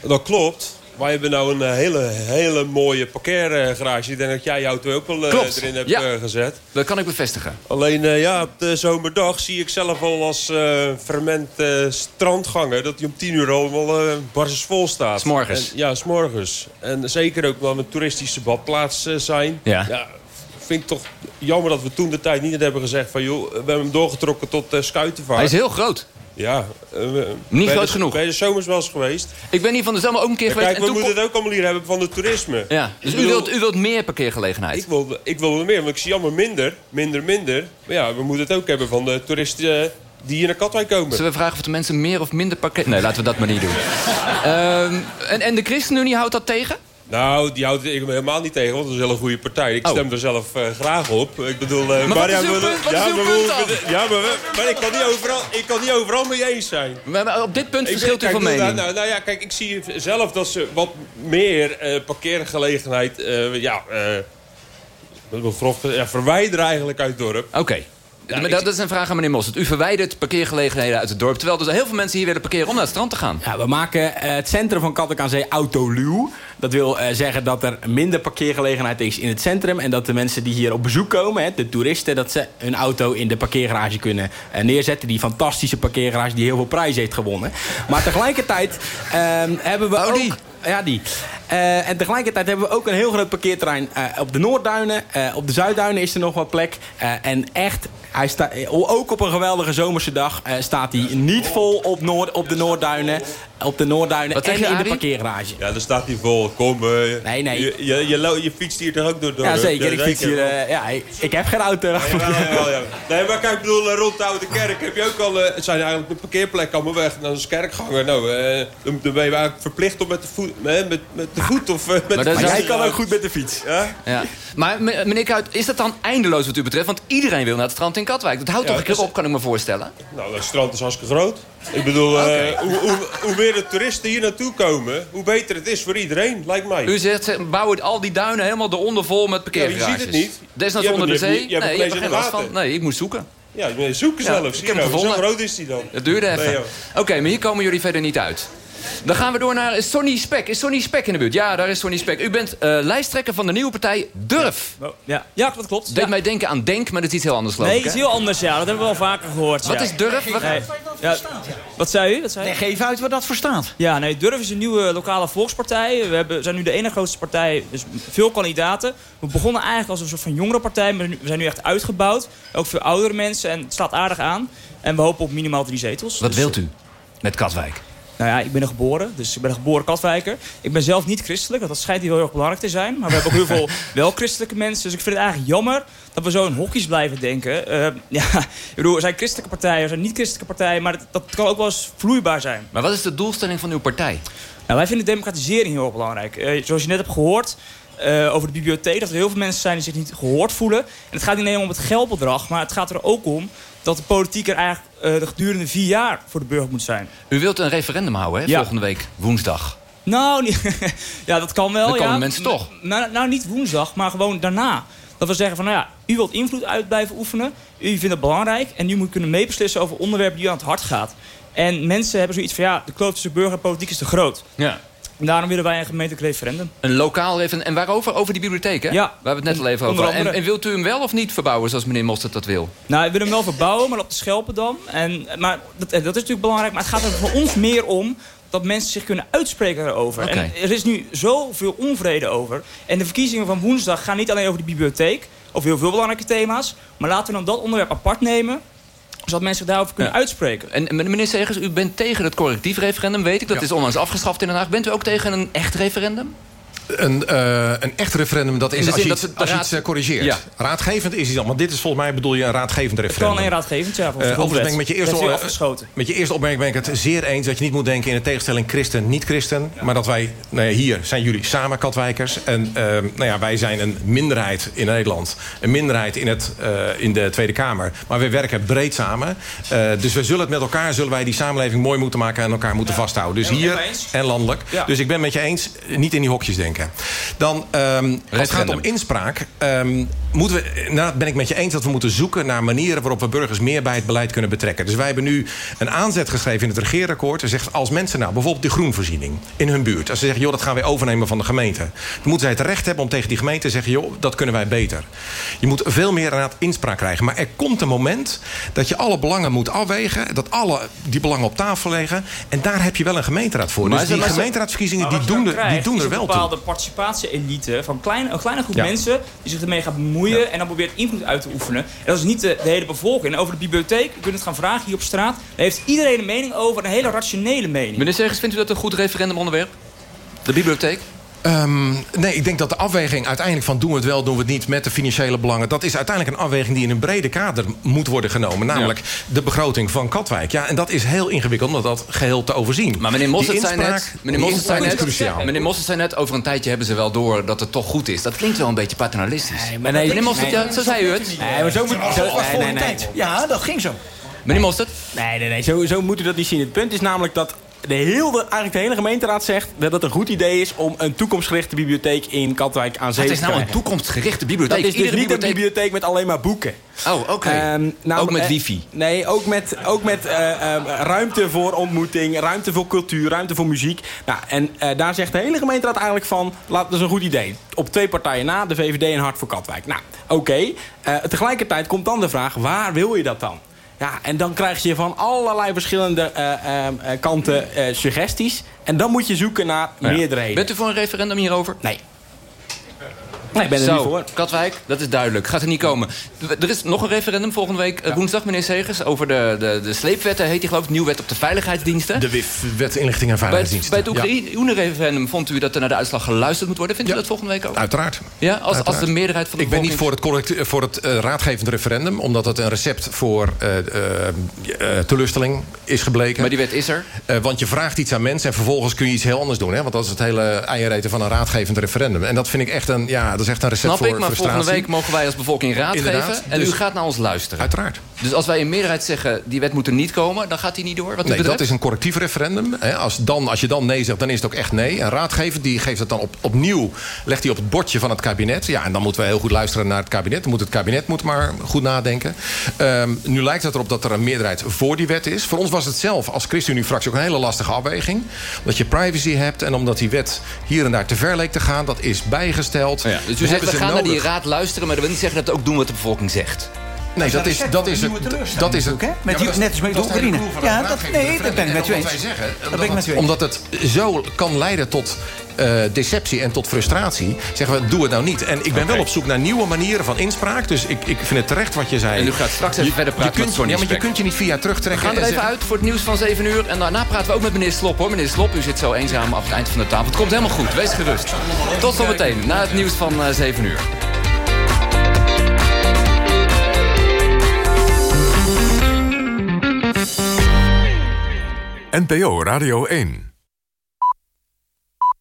[SPEAKER 46] dat klopt. Wij hebben nou een eh, hele, hele mooie parkeergarage. Ik denk dat jij je auto ook wel eh,
[SPEAKER 28] Klopt.
[SPEAKER 46] erin hebt
[SPEAKER 28] Ja.
[SPEAKER 46] eh, gezet.
[SPEAKER 28] Dat kan ik bevestigen.
[SPEAKER 46] Alleen ja, op de zomerdag zie ik zelf al als eh ferment strandganger... dat hij om tien uur al wel eh barsjes vol staat.
[SPEAKER 28] S'morgens.
[SPEAKER 46] En- Ja, s'morgens. En zeker ook wel een toeristische badplaats zijn.
[SPEAKER 28] Ja.
[SPEAKER 46] vind ik toch jammer dat we toen de tijd niet hebben gezegd van... joh, we hebben hem doorgetrokken tot uh, Schuitenvaart.
[SPEAKER 28] Hij is heel groot.
[SPEAKER 46] Ja. uh,
[SPEAKER 28] Niet groot
[SPEAKER 46] de,
[SPEAKER 28] genoeg.
[SPEAKER 46] Ben je de zomers wel eens geweest?
[SPEAKER 28] Ik ben hier van de zomer ook een keer
[SPEAKER 46] Ja,
[SPEAKER 28] geweest.
[SPEAKER 46] Kijk, we
[SPEAKER 28] en toen
[SPEAKER 46] moeten het ook allemaal hier hebben van het toerisme.
[SPEAKER 28] Ja, dus u, wilt, u wilt meer parkeergelegenheid?
[SPEAKER 46] Ik wil, ik wil er meer, want ik zie allemaal minder, minder, minder. Maar ja, we moeten het ook hebben van de toeristen eh, die hier naar Katwijk komen.
[SPEAKER 28] Zullen we vragen of de mensen meer of minder parkeer... Nee, laten we dat maar niet doen. Ehm, en, en de ChristenUnie houdt dat tegen?
[SPEAKER 46] Nou, die houdt ik me helemaal niet tegen, want dat is een hele goede partij. Ik
[SPEAKER 28] Oh.
[SPEAKER 46] stem er zelf eh, graag op. Ik bedoel, eh,
[SPEAKER 28] Maar
[SPEAKER 46] ja,
[SPEAKER 28] punt-
[SPEAKER 46] maar? Ja, maar, ik, kan niet overal, ik kan niet overal mee eens zijn.
[SPEAKER 28] Maar, op dit punt verschilt u van mening.
[SPEAKER 46] Nou, nou ja, kijk, ik zie zelf dat ze wat meer eh, parkeergelegenheid... ja, ja, verwijderen eigenlijk uit het dorp.
[SPEAKER 28] Oké. Maar dat, is een vraag aan meneer Mossert. U verwijdert parkeergelegenheden uit het dorp... terwijl er heel veel mensen hier willen parkeren om naar het strand te gaan.
[SPEAKER 32] Ja, we maken eh, het centrum van Katwijk aan Zee autoluw. Dat wil eh, zeggen dat er minder parkeergelegenheid is in het centrum... en dat de mensen die hier op bezoek komen, hè, de toeristen... dat ze hun auto in de parkeergarage kunnen eh, neerzetten. Die fantastische parkeergarage die heel veel prijs heeft gewonnen. Maar tegelijkertijd ehm, hebben we ook... Ja, die. En tegelijkertijd hebben we ook een heel groot parkeerterrein op de Noordduinen. Op de Zuidduinen is er nog wat plek. En echt, hij staat ook op een geweldige zomerse dag eh, staat hij niet vol op, Noord, op de Noordduinen. Op de Noordduinen en
[SPEAKER 46] je,
[SPEAKER 32] in de parkeergarage.
[SPEAKER 46] Ja, daar staat hij vol. Kom, eh,
[SPEAKER 32] Nee, nee.
[SPEAKER 46] Je, je, je, je fietst hier toch ook door? door
[SPEAKER 32] Ja, zeker. Ik fiets hier. eh, ja, ik, ik heb geen auto.
[SPEAKER 46] Ja, ja, ja. Nee, maar kijk, ik bedoel, eh, rond de Oude Kerk heb je ook al... eh, het zijn eigenlijk de parkeerplekken allemaal weg. Dan is kerkganger. Nou, eh, dan, dan ben je eigenlijk verplicht om met de voet... Met, met, de voet of eh, met
[SPEAKER 28] Maar
[SPEAKER 46] de fiets.
[SPEAKER 28] jij kan ook
[SPEAKER 32] goed met de fiets.
[SPEAKER 46] Ja?
[SPEAKER 28] Ja. Maar me- meneer Kuit, is dat dan eindeloos wat u betreft? Want iedereen wil naar het strand in Katwijk. Dat houdt
[SPEAKER 46] Ja,
[SPEAKER 28] toch een keer
[SPEAKER 46] is-
[SPEAKER 28] op, kan ik me voorstellen?
[SPEAKER 46] Nou, dat strand is hartstikke groot. Ik bedoel, eh, hoe, hoe, hoe meer de toeristen hier naartoe komen... hoe beter het is voor iedereen, lijkt mij.
[SPEAKER 28] U zegt, ze bouwen al die duinen helemaal eronder vol met
[SPEAKER 46] Ja, maar je
[SPEAKER 28] parkeergarages.
[SPEAKER 46] ziet het niet.
[SPEAKER 28] Desnoods onder de zee.
[SPEAKER 46] je
[SPEAKER 28] nee, er
[SPEAKER 46] in
[SPEAKER 28] geen last van. Nee, ik moest zoeken.
[SPEAKER 46] Ja, moet zoeken
[SPEAKER 28] Ja,
[SPEAKER 46] zelfs.
[SPEAKER 28] ik heb
[SPEAKER 46] nou. Zo groot is die dan.
[SPEAKER 28] Het duurde even.
[SPEAKER 46] Nee.
[SPEAKER 28] Oké, maar hier komen jullie verder niet uit. Dan gaan we door naar Sonny Spek. Is Sonny Spek in de buurt? Ja, daar is Sonny Spek. U bent eh, lijsttrekker van de nieuwe partij Durf.
[SPEAKER 47] Ja, ja dat klopt.
[SPEAKER 28] Deed mij denken aan Denk, maar dat is iets heel anders geloof
[SPEAKER 47] Nee, iets
[SPEAKER 28] hè?
[SPEAKER 47] heel anders, ja. Dat hebben we wel vaker gehoord.
[SPEAKER 28] Wat
[SPEAKER 47] ja.
[SPEAKER 28] is Durf? Wat-
[SPEAKER 47] Nee. Ja, wat zei u? Wat zei?
[SPEAKER 38] Nee, geef uit wat dat voor staat.
[SPEAKER 47] Ja, nee, Durf is een nieuwe lokale volkspartij. We hebben, zijn nu de ene grootste partij, dus veel kandidaten. We begonnen eigenlijk als een soort van jongere partij, maar we zijn nu echt uitgebouwd. Ook voor oudere mensen en het slaat aardig aan. En we hopen op minimaal drie zetels.
[SPEAKER 28] Wat
[SPEAKER 47] Dus,
[SPEAKER 28] wilt u met Katwijk?
[SPEAKER 47] Nou ja, ik ben er geboren, dus ik ben een geboren Katwijker. Ik ben zelf niet christelijk, want dat schijnt hier heel erg belangrijk te zijn. Maar we hebben ook heel veel wel christelijke mensen. Dus ik vind het eigenlijk jammer dat we zo in hokjes blijven denken. Eh, ja, ik bedoel, er zijn christelijke partijen, er zijn niet-christelijke partijen. Maar dat, dat kan ook wel eens vloeibaar zijn.
[SPEAKER 28] Maar wat is de doelstelling van uw partij?
[SPEAKER 47] Nou, wij vinden democratisering heel erg belangrijk. Eh, zoals je net hebt gehoord eh, over de bibliotheek... dat er heel veel mensen zijn die zich niet gehoord voelen. En het gaat niet alleen om het geldbedrag... maar het gaat er ook om dat de politiek er eigenlijk de gedurende vier jaar voor de burger moet zijn.
[SPEAKER 28] U wilt een referendum houden, hè?
[SPEAKER 47] Ja.
[SPEAKER 28] Volgende week woensdag.
[SPEAKER 47] Nou, ja, dat kan wel.
[SPEAKER 28] Dan komen
[SPEAKER 47] ja.
[SPEAKER 28] mensen toch.
[SPEAKER 47] Nou, nou, niet woensdag, maar gewoon daarna. Dat we zeggen van, nou ja, u wilt invloed uit blijven oefenen. U vindt het belangrijk. En u moet kunnen meebeslissen over onderwerpen die u aan het hart gaat. En mensen hebben zoiets van, ja, de kloof tussen burger en politiek is te groot.
[SPEAKER 28] Ja.
[SPEAKER 47] Daarom willen wij een gemeentelijk referendum.
[SPEAKER 28] Een lokaal referendum. En waarover? Over die bibliotheek, hè?
[SPEAKER 47] Ja.
[SPEAKER 28] We hebben het net al even over. En, en wilt u hem wel of niet verbouwen zoals meneer Mostert dat wil?
[SPEAKER 47] Nou, we willen hem wel verbouwen, maar op de Schelpendam. En, maar dat, dat is natuurlijk belangrijk. Maar het gaat er voor ons meer om dat mensen zich kunnen uitspreken erover. En er is nu zoveel onvrede over. En de verkiezingen van woensdag gaan niet alleen over de bibliotheek. Over heel veel belangrijke thema's. Maar laten we dan dat onderwerp apart nemen. Zodat mensen zich daarover kunnen
[SPEAKER 28] Ja.
[SPEAKER 47] uitspreken.
[SPEAKER 28] En en meneer Segers, u bent tegen het correctief referendum, weet ik. Dat
[SPEAKER 40] Ja.
[SPEAKER 28] is onlangs afgeschaft in Den Haag. Bent u ook tegen een echt referendum?
[SPEAKER 40] Een, eh, een echt referendum, dat is als je iets, als je iets corrigeert.
[SPEAKER 28] Ja.
[SPEAKER 40] Raadgevend is iets anders. Want dit is volgens mij, bedoel je, een raadgevend
[SPEAKER 47] Het
[SPEAKER 40] referendum.
[SPEAKER 47] kan alleen raadgevend, ja,
[SPEAKER 40] Eh, overigens ben ik met je, eerste, met je opmerking ben ik het zeer eens... dat je niet moet denken in de tegenstelling christen-niet-christen... maar dat wij, nou ja, hier zijn jullie samen Katwijkers... en eh, nou ja, wij zijn een minderheid in Nederland. Een minderheid in, het, in de Tweede Kamer. Maar we werken breed samen. Dus we zullen het met elkaar, zullen wij die samenleving mooi moeten maken... en elkaar moeten vasthouden. Dus hier en landelijk. Dus ik ben met je eens, niet in die hokjes denken. Dan, ehm, als het gaat om inspraak... ehm, moeten we, nou, ben ik met je eens dat we moeten zoeken naar manieren... waarop we burgers meer bij het beleid kunnen betrekken. Dus wij hebben nu een aanzet geschreven in het regeerakkoord. Er zegt als mensen nou bijvoorbeeld die groenvoorziening in hun buurt... als ze zeggen, joh, dat gaan wij overnemen van de gemeente... dan moeten zij het recht hebben om tegen die gemeente te zeggen... joh, dat kunnen wij beter. Je moet veel meer inderdaad inspraak krijgen. Maar er komt een moment dat je alle belangen moet afwegen... dat alle die belangen op tafel liggen. En daar heb je wel een gemeenteraad voor.
[SPEAKER 28] Maar
[SPEAKER 40] dus die gemeenteraadsverkiezingen die doen, er, die doen er
[SPEAKER 47] een
[SPEAKER 40] wel toe.
[SPEAKER 47] bepaalde participatie-elite van klein, een kleine groep
[SPEAKER 40] Ja.
[SPEAKER 47] mensen die zich ermee gaat bemoeien en dan probeert invloed uit te oefenen. En dat is niet de, de hele bevolking. En over de bibliotheek, u kunt het gaan vragen hier op straat. Daar heeft iedereen een mening over, een hele rationele mening.
[SPEAKER 28] Meneer Segers, vindt u dat een goed referendumonderwerp? De bibliotheek?
[SPEAKER 40] Ehm, nee, ik denk dat de afweging uiteindelijk van doen we het wel, doen we het niet met de financiële belangen. Dat is uiteindelijk een afweging die in een brede kader moet worden genomen. Namelijk de begroting van Katwijk. Ja, en dat is heel ingewikkeld om dat geheel te overzien.
[SPEAKER 28] Maar meneer Mossert
[SPEAKER 40] Die
[SPEAKER 28] zei net, meneer
[SPEAKER 40] die
[SPEAKER 28] Mossert zei net,
[SPEAKER 40] is cruciaal.
[SPEAKER 28] meneer Mossert zei net, over een tijdje hebben ze wel door dat het toch goed is. Dat klinkt wel een beetje paternalistisch.
[SPEAKER 32] maar nee,
[SPEAKER 28] meneer Mossert,
[SPEAKER 32] nee.
[SPEAKER 28] ja, zo zei u het.
[SPEAKER 32] Nee, maar zo moet nee, nee, nee.
[SPEAKER 38] tijd. Ja, dat ging zo.
[SPEAKER 28] Meneer Mostert?
[SPEAKER 32] Nee, nee, nee. Zo, zo moet u dat niet zien. Het punt is namelijk dat de, heel, de, eigenlijk de hele gemeenteraad zegt... dat het een goed idee is om een toekomstgerichte bibliotheek in Katwijk aan zee
[SPEAKER 28] Het
[SPEAKER 32] te
[SPEAKER 28] is nou een
[SPEAKER 32] krijgen.
[SPEAKER 28] toekomstgerichte bibliotheek.
[SPEAKER 32] Dat is dus
[SPEAKER 28] Iedere
[SPEAKER 32] niet
[SPEAKER 28] bibliotheek-
[SPEAKER 32] een bibliotheek met alleen maar boeken.
[SPEAKER 28] Oh, oké.
[SPEAKER 32] Ehm, nou,
[SPEAKER 28] Ook met
[SPEAKER 32] eh,
[SPEAKER 28] wifi.
[SPEAKER 32] Nee, ook met, ook met eh, eh, ruimte voor ontmoeting, ruimte voor cultuur, ruimte voor muziek. Nou, en daar zegt de hele gemeenteraad eigenlijk van... Laat, dat is een goed idee. Op twee partijen na, de VVD en Hart voor Katwijk. Nou, oké. Eh, tegelijkertijd komt dan de vraag, waar wil je dat dan? Ja, en dan krijg je van allerlei verschillende eh, eh, eh, kanten eh, suggesties. En dan moet je zoeken naar
[SPEAKER 28] Ja.
[SPEAKER 32] meerderheden.
[SPEAKER 28] Bent u voor een referendum hierover?
[SPEAKER 32] Nee. Nee, ik ben er
[SPEAKER 28] Zo,
[SPEAKER 32] niet voor.
[SPEAKER 28] Katwijk, dat is duidelijk. Gaat er niet komen. Er is nog een referendum volgende week eh, woensdag, meneer Segers... over de, de, de sleepwetten, heet die geloof ik. Nieuw wet op de veiligheidsdiensten.
[SPEAKER 40] De WIF, Wet Inlichting en
[SPEAKER 28] Bij het,
[SPEAKER 40] Veiligheidsdiensten.
[SPEAKER 28] bij het
[SPEAKER 40] Ja.
[SPEAKER 28] Oekraïne-referendum vond u dat er naar de uitslag geluisterd moet worden. Vindt u dat volgende week ook?
[SPEAKER 40] Uiteraard.
[SPEAKER 28] Ja, als, als de meerderheid van de
[SPEAKER 40] Ik ben niet voor het, correct, voor het eh, raadgevend referendum... omdat het een recept voor eh, eh, eh, teleurstelling is gebleken.
[SPEAKER 28] Maar die wet is er.
[SPEAKER 40] Eh, want je vraagt iets aan mensen en vervolgens kun je iets heel anders doen. Hè? Want dat is het hele eiereten van een raadgevend referendum. En dat vind ik echt een, ja, dat is echt een recept
[SPEAKER 28] Snap
[SPEAKER 40] voor
[SPEAKER 28] ik, maar
[SPEAKER 40] frustratie.
[SPEAKER 28] volgende week mogen wij als bevolking raad
[SPEAKER 40] Inderdaad.
[SPEAKER 28] geven. En
[SPEAKER 40] Dus-
[SPEAKER 28] u gaat naar ons luisteren.
[SPEAKER 40] Uiteraard.
[SPEAKER 28] Dus als wij in meerderheid zeggen, die wet moet er niet komen... dan gaat die niet door, wat
[SPEAKER 40] Nee, dat is een correctief referendum. Als, dan, als je dan nee zegt, dan is het ook echt nee. Een raadgever die geeft het dan op, opnieuw, legt hij op het bordje van het kabinet. Ja, en dan moeten we heel goed luisteren naar het kabinet. Dan moet het kabinet moet maar goed nadenken. Ehm, nu lijkt het erop dat er een meerderheid voor die wet is. Voor ons was het zelf als ChristenUnie-fractie ook een hele lastige afweging. Omdat je privacy hebt en omdat die wet hier en daar te ver leek te gaan. Dat is bijgesteld.
[SPEAKER 28] Ja, dus u
[SPEAKER 40] We
[SPEAKER 28] gaan naar die raad luisteren... maar dat wil niet zeggen dat we ook doen wat de bevolking zegt.
[SPEAKER 40] Nee, dat is, dat is, het, dat is het.
[SPEAKER 38] Hè? Met die, net als met Oekraïne. Ja, dat, nee, Dat ben ik met u eens.
[SPEAKER 40] Omdat het zo kan leiden tot eh, deceptie en tot frustratie... zeggen we, doe het nou niet. En ik ben wel op zoek naar nieuwe manieren van inspraak. Dus ik, ik vind het terecht wat je zei.
[SPEAKER 28] En u gaat straks even
[SPEAKER 40] Je-
[SPEAKER 28] verder praten
[SPEAKER 40] je kunt,
[SPEAKER 28] met Sonny
[SPEAKER 40] Ja, maar je kunt je niet via
[SPEAKER 28] We
[SPEAKER 40] terugtrekken.
[SPEAKER 28] gaan er
[SPEAKER 40] en
[SPEAKER 28] even uit voor het nieuws van 7 uur. En daarna praten we ook met meneer Slop, hoor. Meneer Slop, u zit zo eenzaam af het eind van de tafel. Het komt helemaal goed, wees gerust. Tot zometeen, na het nieuws van eh, 7 uur.
[SPEAKER 48] NPO Radio 1.